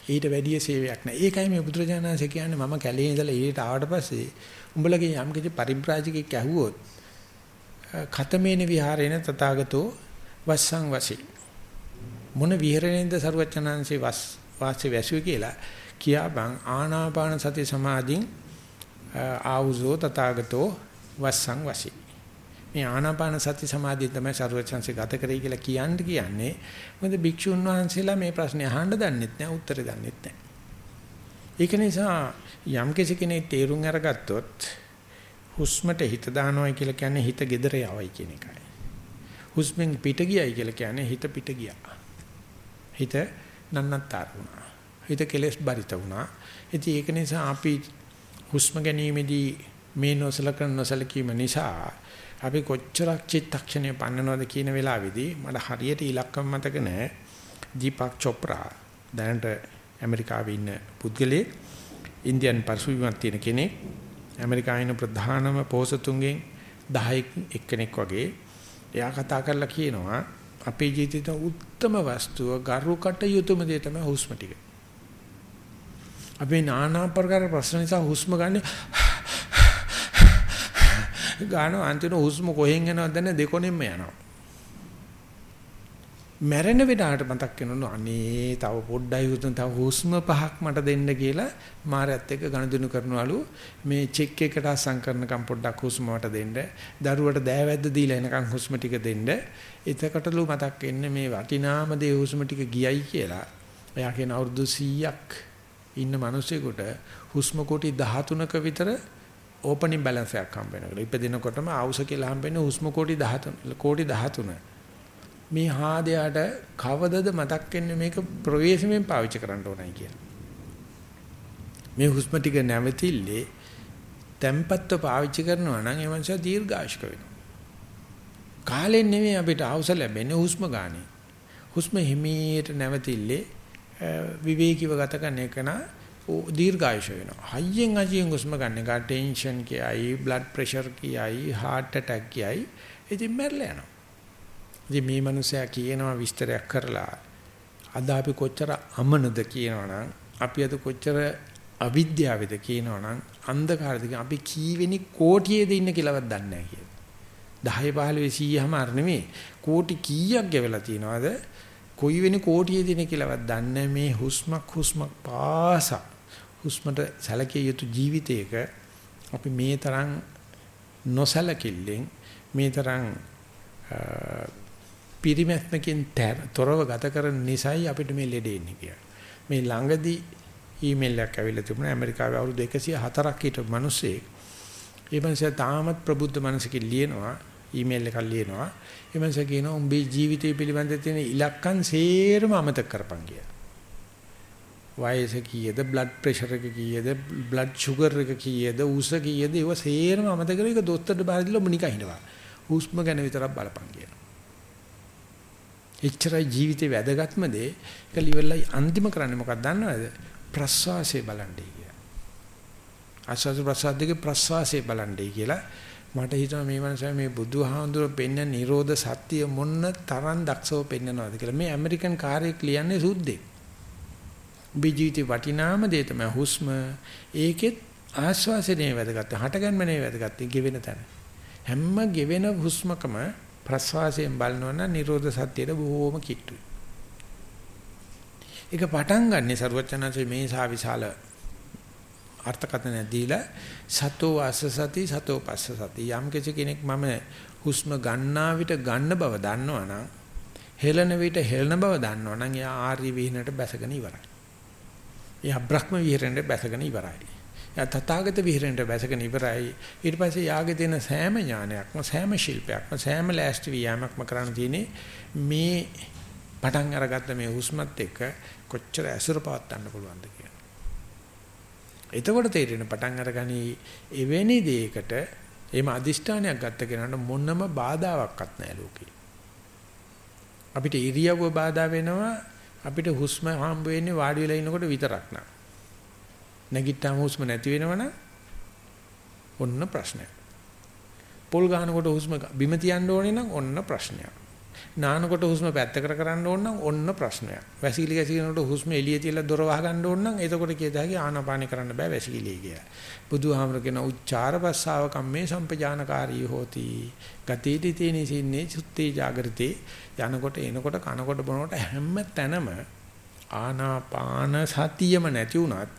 A: ඊට වැඩිය සේවයක් නෑ. ඒකයි මේ බුදුරජාණන්සේ කියන්නේ මම කැලේ ඉඳලා ඊට ආවට පස්සේ උඹලගේ යම් කිසි පරිබ්‍රාජකෙක් ඇහුවොත් ඛතමේන විහාරේන තථාගතෝ වස්සං වසි මොන විහරණයෙන්ද සරුවචනංශේ වස් වාසය වැසුවේ කියලා කියා බං ආනාපාන සති සමාධින් ආවුසෝ තථාගතෝ වස්සං වසි මේ ආනාපාන සති සමාධිය තමයි ਸਰවචන්සේ ගත කරේ කියලා කියන්න කියන්නේ. මොකද භික්ෂුන් වහන්සේලා මේ ප්‍රශ්නේ අහන්න දන්නෙත් නැහැ උත්තර දන්නෙත් නැහැ ඒක නිසා යම් කෙනෙක් තේරුම් අරගත්තොත් හුස්මට හිත දානවයි කියලා කියන්නේ හිත gedere යවයි කියන එකයි. හුස්මෙන් පිට ගියයි කියලා කියන්නේ හිත පිට ගියා. හිත නන්නත්තර වුණා. හිත කෙලස් බරිත වුණා. ඉතින් ඒක නිසා අපි හුස්ම ගැනීමේදී මේ නොසලකන නොසලකීම නිසා අපි කොච්චරක් චිත්තක්ෂණය පන්නනවද කියන වෙලාවේදී මට හරියට ඉලක්කම් මතක නැහැ. දීපක් චොප්රා දැනට ඇමරිකාවේ ඉන්න පුද්ගලයෙක්. ඉන්දියන් පරිසුවිමත් තියෙන කෙනෙක්. ඇමරිකාවේ ප්‍රධානම පොසතුන්ගෙන් 10 එක්කෙනෙක් වගේ. එයා කතා කරලා කියනවා අපේ ජීවිතේ උත්තරම වස්තුව ගරුකට යුතුයම දේ තමයි හුස්ම ටික. අපි নানা ප්‍රකාර ප්‍රශ්න නිසා හුස්ම ගන්න ගාන අන්තිම හුස්ම කොහෙන් එනවද නැ දෙකොනෙන්ම යනවා. මැරෙන වෙලාවට මතක් වෙනවා අනේ තව පොඩ්ඩයි හුස්ම තව හුස්ම පහක් මට දෙන්න කියලා මාරයත් එක්ක ගණදුණු කරනවලු. මේ චෙක් එකට අසං කරනකම් පොඩ්ඩක් හුස්ම මට දෙන්න. දරුවට දෑවැද්ද දීලා එනකම් හුස්ම ටික දෙන්න. එතකොටලු මතක් වෙන්නේ මේ වටිනාම දේ හුස්ම ටික ගියයි කියලා. එයා කියන අවුරුදු 100ක් ඉන්න මිනිසෙකුට හුස්ම කොටි 13ක විතර ඕපනින් බැලන්ස් එකක් හම්බ වෙනවා. ඉපදිනකොටම ආවුස කියලා හම්බෙන්නේ හුස්ම කොටි 13 කොටි 13. මේ හාදයට කවදද මතක් වෙන්නේ මේක ප්‍රවේශමෙන් පාවිච්චි කරන්න ඕනයි කියලා. මේ හුස්ම ටික නැවතිල්ලේ tempatව පාවිච්චි කරනවා නම් ඒ මනුස්සයා දීර්ඝායුෂක වෙනවා. කාලෙන් නෙමෙයි අපිට අවශ්‍ය ලැබෙන්නේ හුස්ම ගානේ. හුස්ම හිමීට නැවතිල්ලේ විවේකීව ගත කරන එක නා දීර්ඝායුෂ වෙනවා. හයියෙන් අජියෙන් හුස්ම ගන්න එක ටෙන්ෂන් කියයි, බ්ලඩ් ප්‍රෙෂර් කියයි, heart attack කියයි. ඉතින් මැරලා යනවා. ඉතින් මේ මනුස්සයා කියනවා විස්තරයක් කරලා අද අපි කොච්චර අමනද කියනවනම් අපි අද කොච්චර අවිද්‍යාවේද කියනවනම් අන්ධකාරද අපි කීවෙනි කෝටියේද ඉන්න කියලාවත් දන්නේ නැහැ කියලා. 10 15 100මාර නෙමෙයි. කෝටි කීයක් ගෙවලා තියනවාද? කොයි වෙනි කෝටිය දින කියලාවත් දන්නේ මේ හුස්මක් හුස්මක් පාසා හුස්මට සැලකිය යුතු ජීවිතයක අපි මේ තරම් නොසැලකිල්ලෙන් මේ තරම් පිරිමැස්මකින් තොරව ගත කරන නිසායි අපිට මේ ලෙඩ එන්නේ කියලා. මේ ළඟදී ඊමේල් එකක් ඇවිල්ලා තිබුණා ඇමරිකාවේ අවුරුදු 104ක් හිටපු මිනිස්සෙක්. ඒ මිනිසා තාමත් ප්‍රබුද්ධ මනසකින් ලියනවා ඊමේල් එකක් ලියනවා. ඒ මිනිසා කියනවා උඹේ ජීවිතය පිළිබඳ තියෙන ඉලක්කම් සේරම අමතක කරපන් කියලා. වයස කීයද බ්ලඩ් ප්‍රෙෂර් එක කීයද බ්ලඩ් ෂුගර් එක කීයද උස කීයද ඒව සේරම අමතක කරලා ඒක දොස්තරට බාර දීලා ඔබ නිකන් හිටවා. හුස්ම ගැන විතරක් බලපන් කියනවා. එච්චරයි ජීවිතේ වැදගත්ම දේ. ඒක liverලයි අන්තිම කරන්නේ මොකක්ද දන්නවද? ප්‍රස්වාසය බලන්නේ කියලා. ආස්වාද ප්‍රසාද දෙකේ ප්‍රස්වාසය බලන්නේ කියලා මට හිතෙනවා මේ මනසයි මේ බුදුහාමුදුර පෙන්න නිරෝධ සත්‍ය මොන්න තරම් දක්ෂව පෙන්නනවාද කියලා. මේ ඇමරිකන් කාර්යයක් ලියන්නේ සුද්දෙක්. බිජීවිතේ වටිනාම දේ තමයි හුස්ම. ඒකෙත් ආස්වාසනේ වැදගත්. හටගන්මනේ වැදගත්. ගෙවෙන තැන. හැම ගෙවෙන හුස්මකම ප්‍රස්වාසයෙන් බලනවා නම් නිරෝධ සත්‍යයට බොහෝම කිට්ටුයි. ඒක පටන් ගන්නෙ සරුවචනන්සේ මේ සා විශාල අර්ථකථන දීලා සතෝ අසසති සතෝ පස්සසති යම් කෙනෙක් මම හුස්ම ගන්නා විට ගන්න බව දන්නවනම් හෙලන විට හෙලන බව දන්නවනම් එයා ආර්ය විහනට බැසගෙන ඉවරයි. එයා බ්‍රහ්ම විහරණයට බැසගෙන ඉවරයි. එයා තථාගත විහරණයට බැසගෙන ඉවරයි. ඊට පස්සේ යාගේ තියෙන සෑම ඥානයක්ම සෑම ශිල්පයක්ම සෑම ලෑස්ති වියාමක්ම කරන්න තියෙන්නේ මේ පටන් අරගත්ත මේ හුස්මත් එක්ක කොච්චර ඇසුර පවත්වන්න පුළුවන්ද කියලා. එතකොට තේරෙන පටන් අරගනි එවැනි දෙයකට එහෙම අදිෂ්ඨානයක් ගත්ත කෙනාට මොනම බාධාවක්වත් නැහැ ලෝකේ. අපිට ඉරියව්ව බාධා වෙනවා අපිට හුස්ම හම්බ වෙන්නේ වාඩි වෙලා ඉන්නකොට විතරක් නා. නැගිට්ටාම හුස්ම නැති වෙනවනම් ඔන්න ප්‍රශ්නයක්. පොල් ගන්නකොට හුස්ම බිම තියන්න ඕනේ නම් ඔන්න ප්‍රශ්නයක්. නානකොට හුස්ම පැත්තකට කරන්න ඕන නම් ඔන්න ප්‍රශ්නයක්. වැසිකිලි ගැසීනකොට හුස්ම එළිය තියලා දොර වහගන්න ඕන නම් එතකොට කියද හැකි ආනාපානෙ කරන්න බෑ වැසිකිලි කියලා. බුදුහාමර කියන උච්චාර භස්සාව කම්මේ සම්පජානකාරී හෝති. ගතේටි තේනි සින්නේ සුත්තේ జాగෘතේ යනකොට එනකොට කනකොට බොනකොට හැම තැනම ආනාපාන සතියම නැති වුණත්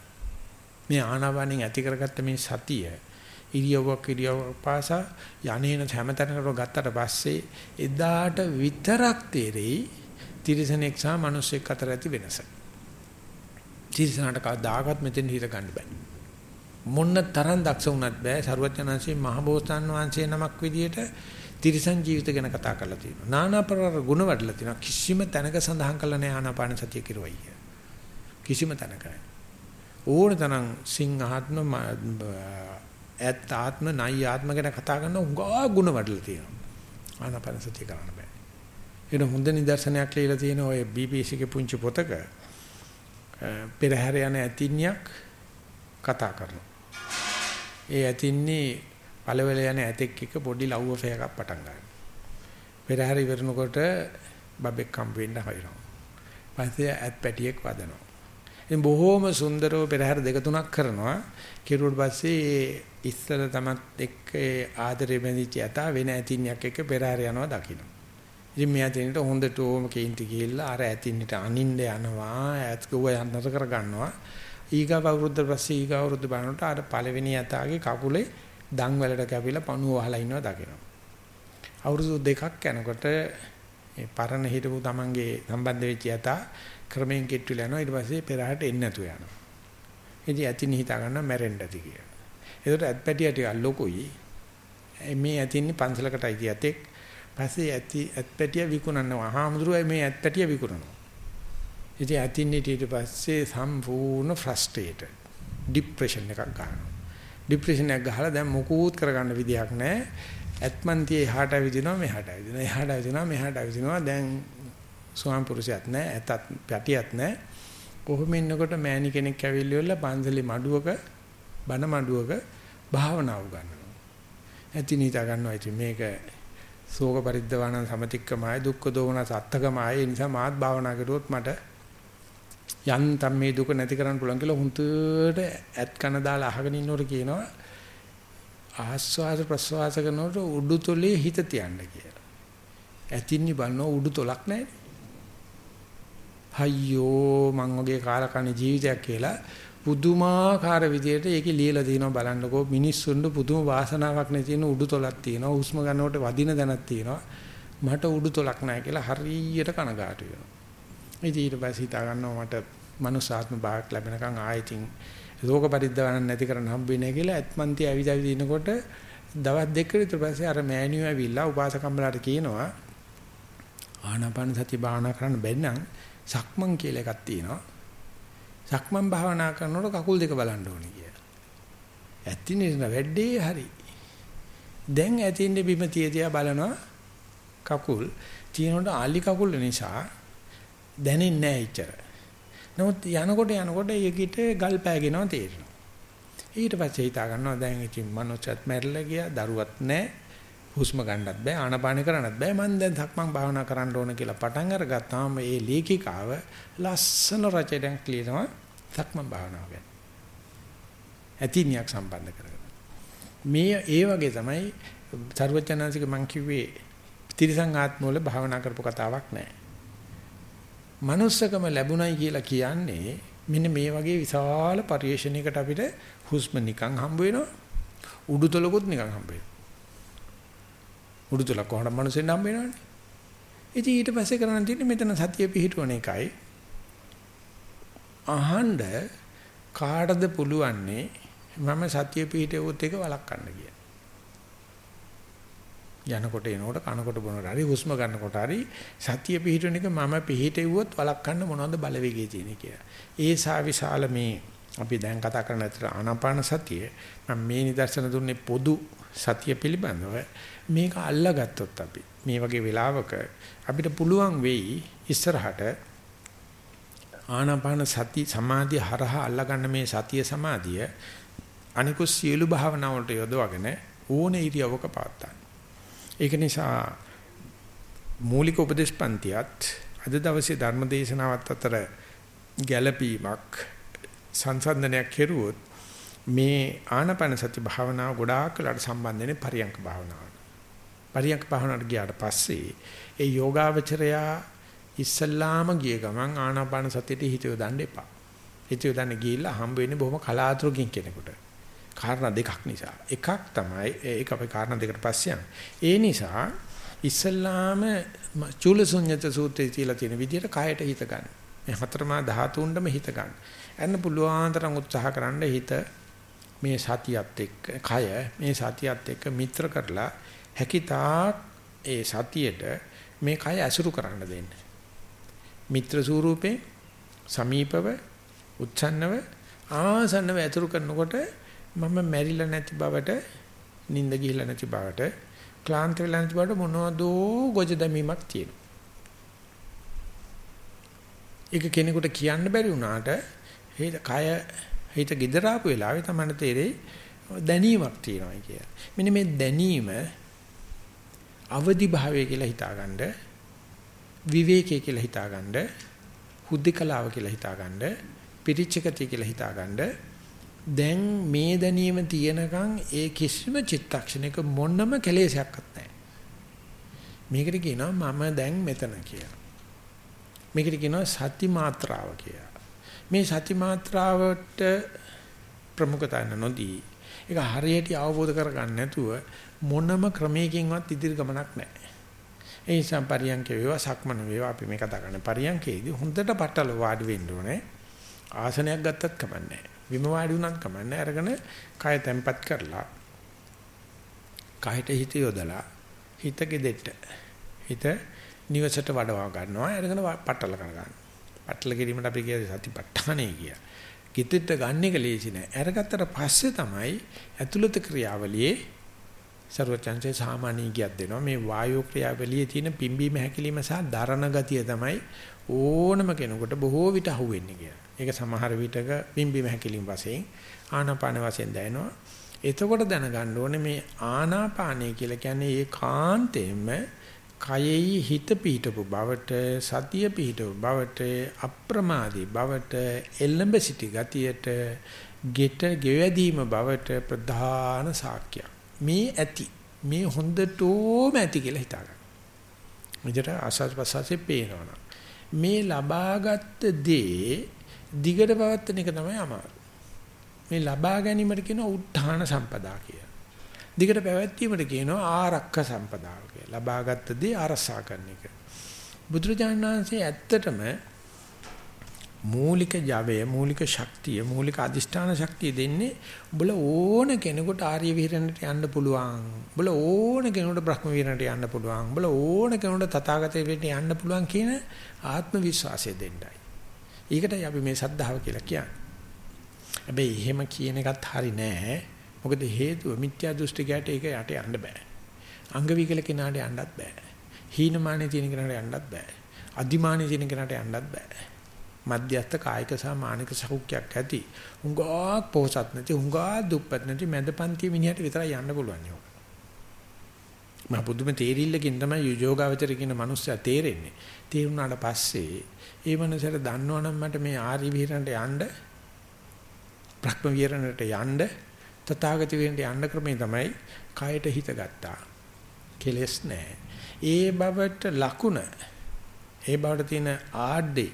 A: මේ ආනාපානෙන් ඇති කරගත්ත මේ සතිය ඉරියව්වක් ඉරියව්වක් පාසා යන්නේන හැමතැනකට ගත්තට පස්සේ එදාට විතරක් තේරෙයි තිරිසනෙක් සහ මිනිසෙක් අතර ඇති වෙනස. තිරිසනට කවදාකවත් මෙතෙන් හිත ගන්න බෑ. මොන්න තරම් දක්ෂ වුණත් බෑ සරුවචනංශේ මහබෝසතාන් වහන්සේ නමක් විදියට තිරිසන් ජීවිත ගැන කතා කරලා තියෙනවා. নানা ප්‍රකාර ගුණ වඩලා තියෙනවා. කිසිම තැනක සඳහන් කරලා නැහැ ආනාපාන සතිය කිරුවයි කිය. කිසිම තැනක නැහැ. ඕන තරම් සිංහාත්ම ඇත් ආත්ම නයි ආත්ම ගැන කතා කරන උගා ගුණ වඩලා තියෙනවා. ආනාපාන සතිය කරන්න බෑ. ඒක හොඳ නිදර්ශනයක් ලියලා තියෙන ඔය BBC එකේ පුංචි පොතක පෙරහැර යන ඇතින්නියක් කතා කරනවා. ඒ ඇතින්නේ පළවල යන ඇතෙක් එක පොඩි ලව්ව ෆේකක් පටන් ගන්නවා. පෙරහැර ඉවරනකොට බබෙක් හම්බ වෙන්න හයිරනවා. පස්සේ ඇත් පැටියෙක් වදනවා. ඉතින් බොහොම සුන්දරව පෙරහැර දෙක තුනක් කරනවා. කිරුවට පස්සේ ඉස්සර තමත් එක්ක ආදරේ බැඳිච්ච යතා වෙන ඇතින්නියක් එක්ක පෙරහැර යනවා දකින්න. ඉතින් මෙයා තැනට හොඳට ඕම කේන්ති ගිහිල්ලා අර ඇතින්නිට අනින්න යනවා ඈත් ගුව යන්නතර කර ගන්නවා. ඊගාව අවුරුද්ද පස්සේ ඊගාව අවුරුද්ද බලනකොට අර පළවෙනි යතාගේ කකුලේ දන් වලට කැපිලා පණුව වහලා ඉන්නවා දකින්න. අවුරුදු දෙකක් යනකොට මේ පරණ හිටපු තමන්ගේ සම්බන්ධ වෙච්ච යතා ක්‍රමයෙන් කෙට්ටිලා යනවා ඊට පස්සේ පෙරහැරට එන්නේ නැතුව යනවා. ඉතින් ඇතින් හිතා ගන්න මැරෙන්න ඇති කියලා. ඒකට ඇත්පැටිය ටික ලොකුයි. මේ ඇතින්නේ පන්සලකටයි කියතෙක්. පස්සේ ඇති ඇත්පැටිය විකුණනවා. හාමුදුරුවෝ මේ ඇත්පැටිය විකුණනවා. ඉතින් ඇතින්නේ ඊට පස්සේ සම්පූර්ණ ෆ්‍රස්ට්‍රේටඩ් ડિප්‍රෙෂන් එකක් ගන්නවා. ડિප්‍රෙෂන් එක ගහලා දැන් මොකුත් කරගන්න විදියක් නැහැ. ඇත්මන්තියේ එහාට විදිනවා මෙහාට විදිනවා. එහාට විදිනවා මෙහාට විදිනවා. දැන් ස්වාම පුරුෂයත් නැහැ. ඇතත් පැටියත් නැහැ. කොහොම ඉන්නකොට මෑණි කෙනෙක් ඇවිල්ලා පන්සලේ මඩුවක බණ මඩුවක භාවනා උගන්වනවා. ඇති නීතා ගන්නවා ඉතින් මේක ශෝක පරිද්දවාන සමතික්කමයි දුක්ඛ දෝමන සත්තකමයි ඒ නිසා මාත් භාවනා කරුවොත් මට යන්තම් මේ දුක නැති කරන්න පුළුවන් කියලා හුතුට ඇත් කන දාලා අහගෙන ඉන්නකොට කියනවා ආස්වාද ප්‍රසවාස කරනකොට උඩුතොලේ හිත තියන්න කියලා. ඇතින්නි බලනවා උඩුතොලක් නැහැ. අයියෝ මං වගේ කාලකණ්ණි ජීවිතයක් කියලා පුදුමාකාර විදියට ඒකේ ලියලා දිනවා බලන්නකෝ. මිනිස්සුන්ට පුදුම වාසනාවක් නැති තියෙන උඩුතොලක් තියෙනවා. හුස්ම ගන්නකොට වදින දැනක් තියෙනවා. මට උඩුතොලක් නැහැ කියලා හරියට කනගාටු වෙනවා. ඉතින් ඊට පස්සේ හිතා ගන්නවා මට මනුසාත්ම භාගයක් ලැබෙනකන් ආයෙකින් රෝග පරිද්දවන්න නැති කරන්න හම්බෙන්නේ කියලා ඇත්මන්ති ඇවිද ඇවිද ඉනකොට දවස් දෙකකට ඊට පස්සේ අර මෑනියෝ ඇවිල්ලා උපාසකම්බලාට කියනවා ආනාපාන සති භාවනා කරන්න බැන්නම් සක්මන් කියලා එකක් තියෙනවා. සක්මන් භාවනා කරනකොට කකුල් දෙක බලන්න ඕනේ කියලා. ඇත්තිනේ වැඩේ හරි. දැන් ඇතින්නේ බිම තියදියා බලනවා කකුල් තියෙනකොට ආලි කකුල් නිසා දැනෙන්නේ නැහැ ඉච්චර. නමුත් යනකොට යනකොට ඒකිට ගල් පෑගෙනවා තේරෙනවා. ඊට පස්සේ හිතා ගන්නවා දැන් ඉතින් මනෝචත් මැරිලා ගියා දරුවත් නැහැ. හුස්ම ගන්නත් බෑ ආනපාන කරන්නත් බෑ මම දැන් සක්මන් භාවනා කරන්න ඕන කියලා පටන් අරගත්තාම මේ ලේඛිකාව ලස්සන රචනයක් ලියනවා සක්මන් භාවනාව ගැන. ඇතිනියක් සම්බන්ධ කරගෙන. මේ ඒ වගේ තමයි සර්වඥාන්සික මං කිව්වේ තිරිසං ආත්මවල භාවනා කරපු කතාවක් නෑ. manussකම ලැබුණයි කියලා කියන්නේ මෙන්න මේ වගේ විශාල පරිශ්‍රණයකට අපිට හුස්ම නිකන් හම්බ වෙනවා උඩුතලකුත් නිකන් හම්බ වෙනවා උඩුතල කොහොමද මිනිස්සුන් හම්බ වෙනවනේ ඉතින් ඊට පස්සේ කරන්න තියෙන්නේ මෙතන සතිය පිහිටවන එකයි අහන්න කාටද පුළුවන්නේ මම සතිය පිහිටෙවොත් එක වළක්වන්න කියලා. යනකොට එනකොට කනකොට බොනකොට හරි හුස්ම ගන්නකොට හරි සතිය පිහිටුන එක මම පිහිටෙව්වොත් වළක්වන්න මොනවද බලවේගය තියෙන්නේ කියලා. ඒ සා විශාල මේ අපි දැන් කතා කරන අතර ආනාපාන සතිය මම මේ නිදර්ශන දුන්නේ පොදු සතිය පිළිබඳව මේක අල්ලාගත්තොත් අපි මේ වගේ වෙලාවක අපිට පුළුවන් වෙයි ඉස්සරහට ආනාපාන සති සමාධිය හරහා අල්ලගන්න මේ සතිය සමාධිය අනිකුත් සියලු භාවනා වලට යොදවගෙන ඕනේ ඉරියවක පාත්තන්න. ඒක නිසා මූලික උපදේශපන්තියත් අද දවසේ ධර්ම දේශනාවත් අතර ගැළපීමක් සංසන්දනයක් කෙරුවොත් මේ ආනාපාන සති භාවනාව ගොඩාක් වෙලාට සම්බන්ධ වෙන්නේ පරියංක භාවනාවට. පරියංක භාවනාවට ගියාට පස්සේ ඒ යෝගාවචරයා ඉස්සල්ලාම ගිය ගමන් ආනාපාන සතියට හිත යොදන්න එපා. හිත යොදන්න ගිහිල්ලා හම්බ වෙන්නේ බොහොම කලාතුරකින් කෙනෙකුට. කාරණා දෙකක් නිසා. එකක් තමයි ඒක අපේ කාරණා දෙකට පස්සේ ඒ නිසා ඉස්සල්ලාම චූලසුඤ්ඤත සූත්‍රයේ තියලා තියෙන විදිහට කයට හිත ගන්න. මේ හතරමා ධාතුන්ඩම හිත ගන්න. එන්න පුළුවන් තරම් උත්සාහ කරන්න හිත මේ සතියත් එක්ක කය මේ සතියත් එක්ක මිත්‍ර කරලා හැකිතාක් ඒ සතියට මේ කය ඇසුරු කරන්න දෙන්න. මිත්‍ර ස්වරූපේ සමීපව උච්ඡන්නව ආසන්නව ඇතුළු කරනකොට මම මැරිලා නැති බවට නිින්ද ගිහිල්ලා නැති බවට ක්ලාන්ත වෙලා නැති බවට මොනවදෝ ගොජ දැමීමක් තියෙනවා. ඒක කෙනෙකුට කියන්න බැරි වුණාට හිත කය හිත gedara ආපු වෙලාවේ තමයි තේරෙයි දැනීමක් තියෙනවා කියලා. මෙන්න මේ දැනීම අවදි භාවය කියලා හිතාගන්න විවේකයේ කියලා හිතාගන්න හුද්ධකලාව කියලා හිතාගන්න පිරිච්චකතිය කියලා හිතාගන්න දැන් මේ දැනීම තියෙනකන් ඒ කිසිම චිත්තක්ෂණයක මොනම කෙලෙසයක්වත් නැහැ. මේකට කියනවා මම දැන් මෙතන කියලා. මේකට කියනවා සති මාත්‍රාව කියලා. මේ සති මාත්‍රාවට ප්‍රමුඛතාවය නොදී ඒක හරියට අවබෝධ කරගන්න නැතුව මොනම ක්‍රමයකින්වත් ඉදිරි ගමනක් නැහැ. ඒ නිසා පරියන්ක වේවා සක්මන වේවා අපි මේ කතා කරන්නේ පරියන්කේදී හොඳට පටල වාඩි වෙන්න ඕනේ. ආසනයක් ගත්තත් කමන්නේ විම වාඩි වුණත් කමන්නේ අරගෙන කය තැම්පත් කරලා කයට හිත යොදලා හිත ගෙදෙට්ට හිත නිවසට වඩවා ගන්නවා අරගෙන පටල කරගන්න. පටල කිරීමට අපි කියන්නේ සතිපට්ඨානයි කිය. ගෙදෙට්ට ගන්න එක ලේසි නෑ. අරගත්තට පස්සේ තමයි ඇතුළත ක්‍රියාවලියේ ਸਰවචන්සේ සාමාන්‍ය ගියක් දෙනවා මේ වායෝ ක්‍රියාවලියේ තියෙන පිම්බීම හැකිලිම සහ දරණ ගතිය තමයි ඕනම කෙනෙකුට බොහෝ විට අහුවෙන්නේ කියලා. ඒක සමහර විටක පිම්බීම හැකිලිම වශයෙන් ආනාපාන වශයෙන් දැනෙනවා. එතකොට දැනගන්න ඕනේ මේ ආනාපානය කියලා කියන්නේ ඒකාන්තයෙන්ම කයෙහි හිත පිහිටපු බවට සතිය පිහිටපු බවට අප්‍රමාදී බවට එල්ලඹ සිටි ගතියට ගෙට ගෙවැදීම බවට ප්‍රධාන සාක්ෂියක්. මේ ඇති මේ හොඳටම ඇති කියලා හිතා ගන්න. විදිහට ආස්වාද ප්‍රසවාසයේ පේනවනම් මේ ලබාගත් දේ දිගට පවත්වන එක තමයි අමාරු. මේ ලබා ගැනීමට කියනවා උත්හාන සම්පදා කියලා. දිගට පැවැත්වීමට කියනවා ආරක්ක සම්පදාව කියලා. ලබාගත් දේ අරසා කරන එක. බුදුරජාණන් වහන්සේ ඇත්තටම මූලික ජවය මූලික ශක්තිය මූලික අදිෂ්ඨාන ශක්තිය දෙන්නේ උඹල ඕන කෙනෙකුට ආර්ය විහරණයට යන්න පුළුවන් උඹල ඕන කෙනෙකුට බ්‍රහ්ම විහරණයට යන්න පුළුවන් උඹල ඕන කෙනෙකුට තථාගත වෙන්න යන්න පුළුවන් කියන ආත්ම විශ්වාසය දෙන්නයි. ඒකටයි අපි මේ සද්ධාව කියලා කියන්නේ. හැබැයි එහෙම කියන එකත් හරි නෑ. මොකද හේතුව මිත්‍යා දෘෂ්ටිකයට ඒක යට යන්න බෑ. අංග විකල කෙනාට යන්නත් බෑ. හීනමානෙ තියෙන කෙනාට යන්නත් බෑ. අදිමානෙ තියෙන කෙනාට යන්නත් බෑ. මධ්‍යස්ථ කායික සහ මානසික සෞඛ්‍යයක් ඇති. හුඟා පොහසත් නැති හුඟා දුප්පත් නැති මැදපන්ති මිනිහට විතරයි යන්න පුළුවන් යෝ. මම බුදුම තේරිල්ලකින් තමයි යෝගාවචර කියන මනුස්සයා තේරෙන්නේ. තේරුණාට පස්සේ ඒ මනසට දන්නවනම් මට මේ ආරි විහරණයට යන්න භ්‍රම විහරණයට යන්න තථාගත විහරණයට යන්න ක්‍රමේ තමයි කයට හිත ගත්තා. කෙලස් නැහැ. ඒ බවට ලකුණ ඒ බවට තියෙන ආඩේ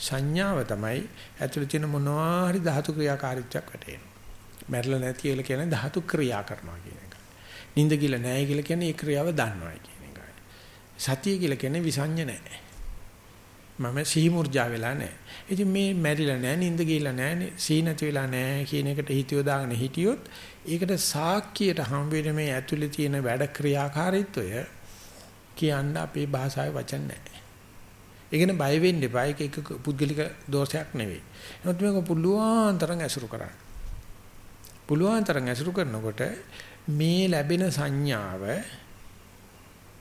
A: සංඥාව තමයි ඇතුළේ තියෙන මොනවා හරි ධාතු ක්‍රියාකාරීත්වයක් වැටෙනවා. මැරෙලා නැති කියලා කියන්නේ ධාතු ක්‍රියා කරනවා කියන එක. නිින්ද කියලා නැහැ කියලා කියන්නේ ඒ ක්‍රියාව දන්නවයි කියන එකයි. සතිය කියලා කියන්නේ විසඤ්ඤ නැහැ. මම සිහි මුර්ජා වෙලා නැහැ. ඉතින් මේ මැරිලා නැහැ, නිින්ද ගිහලා නැහැ, සීනති වෙලා නැහැ කියන එකට හිතියෝ දාගෙන හිටියොත් ඒකට සාක්කියට හම් වෙන මේ ඇතුලේ තියෙන වැඩ ක්‍රියාකාරීත්වය කියන්න අපේ භාෂාවේ වචන නැහැ. ඒකන බය වෙන්න එපා. ඒක එක පුද්ගලික දෝෂයක් නෙවෙයි. නමුත් මේක පුළුවන් තරම් ඇසුරු කරන්න. පුළුවන් තරම් ඇසුරු කරනකොට මේ ලැබෙන සංඥාව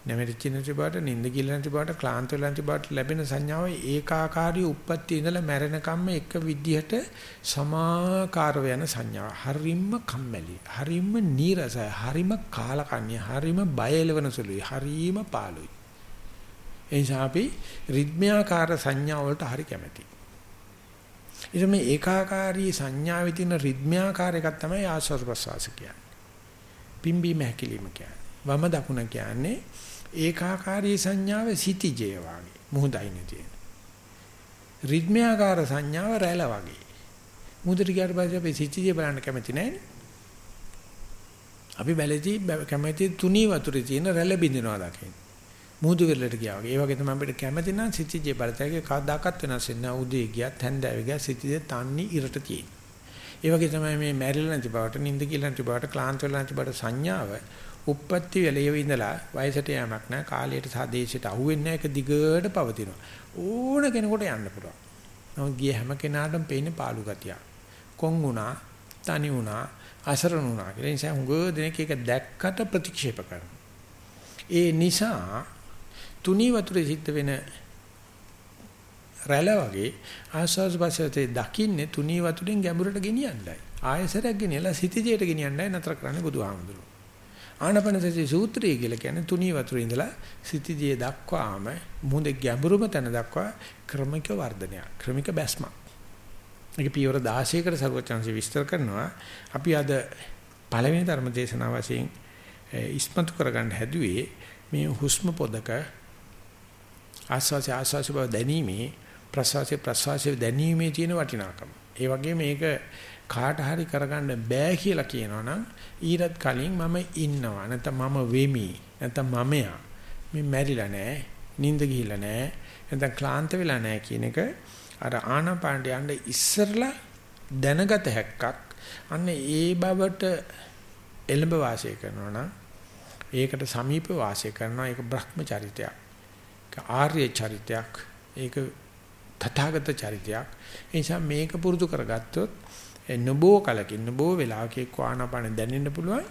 A: නැමෙරිච්ච නැති බාට නිින්ද කියලා නැති බාට ක්ලාන්ත වෙලා නැති බාට ලැබෙන සංඥාව ඒකාකාරී උප්පත්ති ඉඳලා මැරෙනකම්ම එක විදිහට සමාකාර වෙන සංඥාව. හරිම කම්මැලි, හරිම නීරසයි, හරිම කාලකන්‍ය, හරිම බය එලවන සුළුයි, හරිම පාළුයි. ඒ නිසා අපි රිද්මයාකාර සංඥා වලට හරි කැමැතියි. ඉතින් මේ ඒකාකාරී සංඥාවේ තියෙන රිද්මයාකාර එකක් තමයි ආස්වාද ප්‍රසවාස කියන්නේ. පිම්බීම හැකිලිම කියන්නේ. වම දකුණ කියන්නේ ඒකාකාරී සංඥාව සිටිජේ වාගේ මුහුදයිනේ තියෙන. රිද්මයාකාර සංඥාව රැළ වගේ. මුහුදට ගියාට පස්සේ අපි සිටිජේ බලන්න කැමති නැහැනේ. අපි බැලදී කැමති තුනී වතුරේ තියෙන රැළ බින්දිනවා දකින්න. මුහුදු වෙරළට ගියා වගේ. ඒ වගේ තමයි අපිට කැමති නම් සිතිජේ බලතැගේ කවදාකවත් වෙනස් වෙන්නේ නැහැ. උදේ ගියත් හැන්දෑවේ ගියත් සිතිජේ තන්නේ ඉරට තියෙන. ඒ වගේ තමයි මේ මැරිලා නැති බවට, නිින්ද කියලා නැති බවට, ක්ලාන්ත වෙලා නැති බවට සංඥාව උප්පත්ති වෙලෙව ඉඳලා වයසට යamak නැහැ. කාලයට සහ දේශයට අහුවෙන්නේ නැහැ. ඒක දිගට පවතිනවා. ඕන කෙනෙකුට යන්න පුළුවන්. නමුත් ගිය හැම කෙනාටම පේන්නේ පාළු ගතියක්. කොන් වුණා, තනි වුණා, අසරණ වුණා කියලා. ඒ නිසා හුඟ දෙනෙක් ඒක දැක්කට ප්‍රතික්ෂේප කරනවා. ඒ නිසා තුනී වතුරේ සිද්ධ වෙන රැළ වගේ ආස්වාස් පස්සේ දකින්නේ තුනී වතුරෙන් ගැඹුරට ගෙනියන්නයි. ආයසරයක් ගෙනියලා සිටිජයට ගෙනියන්නයි නතර කරන්නේ බුදුහාමුදුරුවෝ. ආනපනසති සූත්‍රය කියලා කියන්නේ තුනී වතුරේ ඉඳලා සිටිජය දක්වාම මුහුදේ ගැඹුරුම තැන දක්වා ක්‍රමික වර්ධනයක්, ක්‍රමික බැස්මක්. මේක පියවර 16කට සර්වචන්සි විස්තර කරනවා. අපි අද පළවෙනි ධර්ම දේශනාව වශයෙන් ඉස්මතු කරගන්න හැදුවේ මේ හුස්ම පොදක ආස්වාසිය ආස්වාසිය බව දැනීමේ ප්‍රසවාසය ප්‍රසවාසය දැනීමේ තියෙන වටිනාකම. ඒ වගේ මේක කාට හරි කරගන්න බෑ කියලා කියනවනම් ඊටත් කලින් මම ඉන්නවා. නැත්නම් මම වෙමි. නැත්නම් මමයා මේ මැරිලා නෑ. නිින්ද ගිහිල්ලා නෑ. නැත්නම් ක්ලාන්ත වෙලා නෑ කියන එක අර ආනාපානට යන්න ඉස්සරලා දැනගත හැක්කක්. අන්න ඒ බවට එළඹ වාසය කරනවා නම් ඒකට සමීප වාසය කරනවා. ඒක බ්‍රහ්මචරිතයක්. ආර්ය චරිතයක් ඒක තථාගත චරිතයක්. ඒ නිසා මේක පුරුදු කරගත්තොත් නොබෝ කලකින් නොබෝ වෙලාවක ආනාපාන දැනෙන්න පුළුවන්.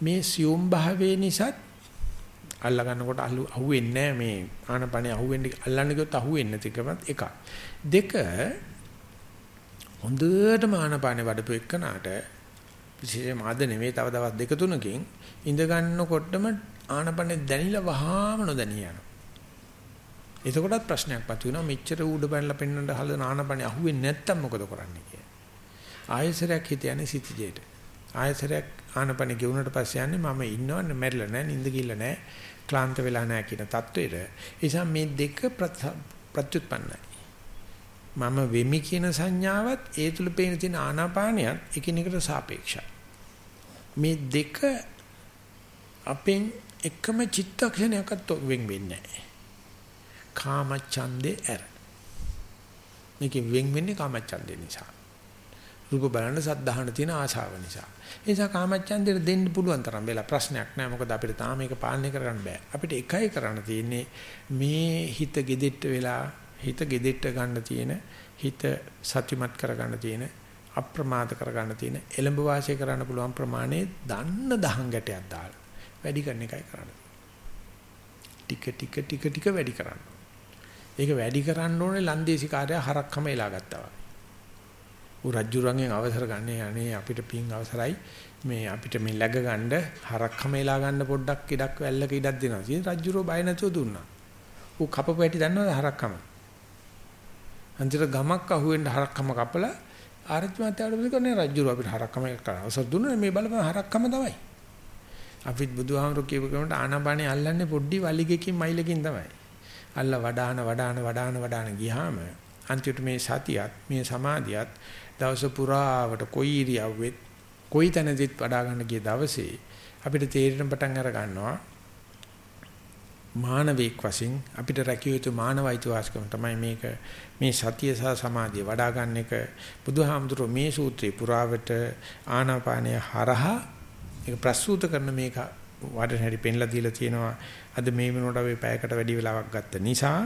A: මේ සියුම් භාවයේ නිසාත් අල්ලා ගන්නකොට අහුවෙන්නේ නැහැ. මේ ආනාපානේ අහුවෙන්නේ අල්ලන්න ගියොත් අහුවෙන්නේ නැතිකමත් එකක්. දෙක හොඳටම ආනාපානේ වඩපු එක්කනට විශේෂයෙන්ම ආද නෙමෙයි තව දවස් දෙක තුනකින් ඉඳ ගන්නකොටම ආනාපානේ දැනිලා වහාම නොදැනී යනවා. එතකොටත් ප්‍රශ්නයක් මතුවෙනවා මෙච්චර උඩ බැලලා පෙන්නන හල නානපණි අහුවෙන්නේ නැත්තම් මොකද කරන්නේ කියලා. ආයසරයක් හිත යන්නේ සිතිජේට. ආයසරයක් ආනපණි ගෙවුනට පස්සේ යන්නේ මම ඉන්නවන්නේ මැරිලා නැහැ නිින්ද ගිල්ල නැහැ ක්ලාන්ත වෙලා නැහැ කියන தത്വෙට. එනිසා මේ දෙක ප්‍රත්‍යুৎපන්නයි. මම වෙමි කියන සංඥාවත් ඒ තුල පේන තියෙන ආනාපානියත් එකිනෙකට සාපේක්ෂයි. මේ දෙක අපෙන් එකම චිත්තක්ෂණයක්වත් වෙන් වෙන්නේ නැහැ. කාමච්ඡන්දේ ඇර මේකෙන් වෙන් වෙන්නේ කාමච්ඡන්දේ නිසා රූප බලන සද්ධාහන තියෙන ආශාව නිසා. ඒ නිසා කාමච්ඡන්දෙට දෙන්න පුළුවන් තරම් වෙලා ප්‍රශ්නයක් නෑ. මොකද අපිට තාම මේක පාලනය කරගන්න බෑ. අපිට එකයි කරන්න තියෙන්නේ මේ හිත gedෙට්ට වෙලා හිත gedෙට්ට ගන්න තියෙන හිත සතිමත් කරගන්න තියෙන අප්‍රමාද කරගන්න තියෙන එළඹ වාසය කරන්න පුළුවන් ප්‍රමාණය දන්න දහං ගැටයක් දාලා වැඩි කරන එකයි කරන්නේ. ටික ටික ටික ටික වැඩි කරන්න. ඒක වැඩි කරන්න ඕනේ ලන්දේසි කාර්යය හරක්කම එලා ගත්තා වගේ. ඌ රජ්ජුරුවන්ගෙන් අවසර ගන්නේ අනේ අපිට පින් අවසරයි මේ අපිට මේ läග ගන්න හරක් හැමලා ගන්න පොඩ්ඩක් ඉඩක් වැල්ලක ඉඩක් දෙනවා. ඉතින් රජ්ජුරුව බය නැතුව දුන්නා. ඌ කපපු හැටි දන්නවද හරක් හැම? අන්තිර ගමක් අහුවෙන්න හරක් හැම කපලා ආරච්චි මාත්‍යාට බිකන්නේ රජ්ජුරුව අපිට හරක් හැම කරා. අවසර දුන්නා මේ බලපන් හරක් හැම තමයි. අපිත් බුදුහාමුදුරු කියපු කෙනාට ආනාපානේ අල්ලන්නේ පොඩ්ඩි වලිගකින් මයිලකින් තමයි. අල්ල වඩාන වඩාන වඩාන වඩාන ගියාම අන්තිමට මේ සතියත් මේ සමාධියත් දවස පුරාවට කොයි ඉරියව්වෙත් කොයි තැනදීත් වඩා ගන්න ගිය දවසේ අපිට තේරෙන පටන් අර ගන්නවා. මානවික වශයෙන් අපිට රැකිය යුතු මානවයිතු වාස්කම තමයි මේක. මේ සතිය සහ සමාධිය වඩා ගන්න එක. බුදුහාමුදුරුවෝ මේ සූත්‍රේ පුරාවට ආනාපානය හරහා ඒක ප්‍රස්තුත කරන මේක වඩන හැටි පෙන්ලා දීලා තියෙනවා අද මේ වෙනකොට අපි පැයකට වැඩි වෙලාවක් ගත්ත නිසා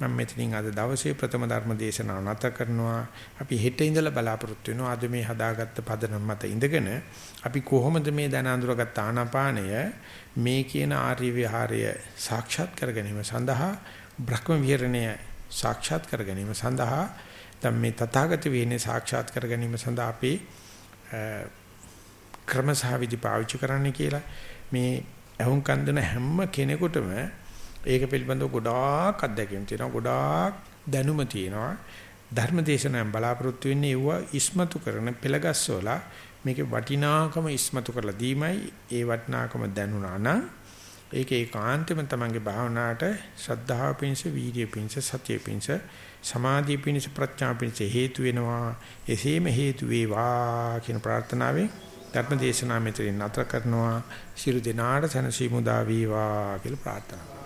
A: මම මෙතනින් අද දවසේ ප්‍රථම ධර්ම දේශනාව නැත කරනවා. අපි හෙට ඉඳලා බලාපොරොත්තු වෙනවා. අද මේ හදාගත්ත පදනම මත ඉඳගෙන අපි කොහොමද මේ දැන අඳුරගත්ත ආනාපානය මේ කියන ආර්ය විහාරය සාක්ෂාත් කර ගැනීම සඳහා බ්‍රහ්ම විහරණය සාක්ෂාත් කර ගැනීම සඳහා දැන් මේ තථාගත වේනේ සාක්ෂාත් කර ගැනීම සඳහා අපි ක්‍රමසහ විදි පාවිච්චි කරන්න කියලා මේ අහුන් කන්දන හැම කෙනෙකුටම ඒක පිළිබඳව ගොඩාක් අත්දැකීම් තියෙනවා ගොඩාක් දැනුම තියෙනවා. ධර්මදේශනයෙන් බලාපොරොත්තු වෙන්නේ ඒව ඉස්මතු කරන පෙළගස්සෝලා මේකේ වටිනාකම ඉස්මතු කරලා දීමයි. ඒ වටිනාකම දැනුණා නම් ඒක ඒකාන්තෙම තමන්ගේ භාවනාවට ශ්‍රද්ධාව පිණිස වීර්ය පිණිස සතිය පිණිස සමාධිය පිණිස ප්‍රඥා පිණිස හේතු වෙනවා. එසේම හේතු වේවා කියන ප්‍රාර්ථනාවෙන් ධර්ම දේශනාව මෙතනින් නතර කරනවා. ශිරු දිනාට සනසීමුදා වේවා කියලා ප්‍රාර්ථනා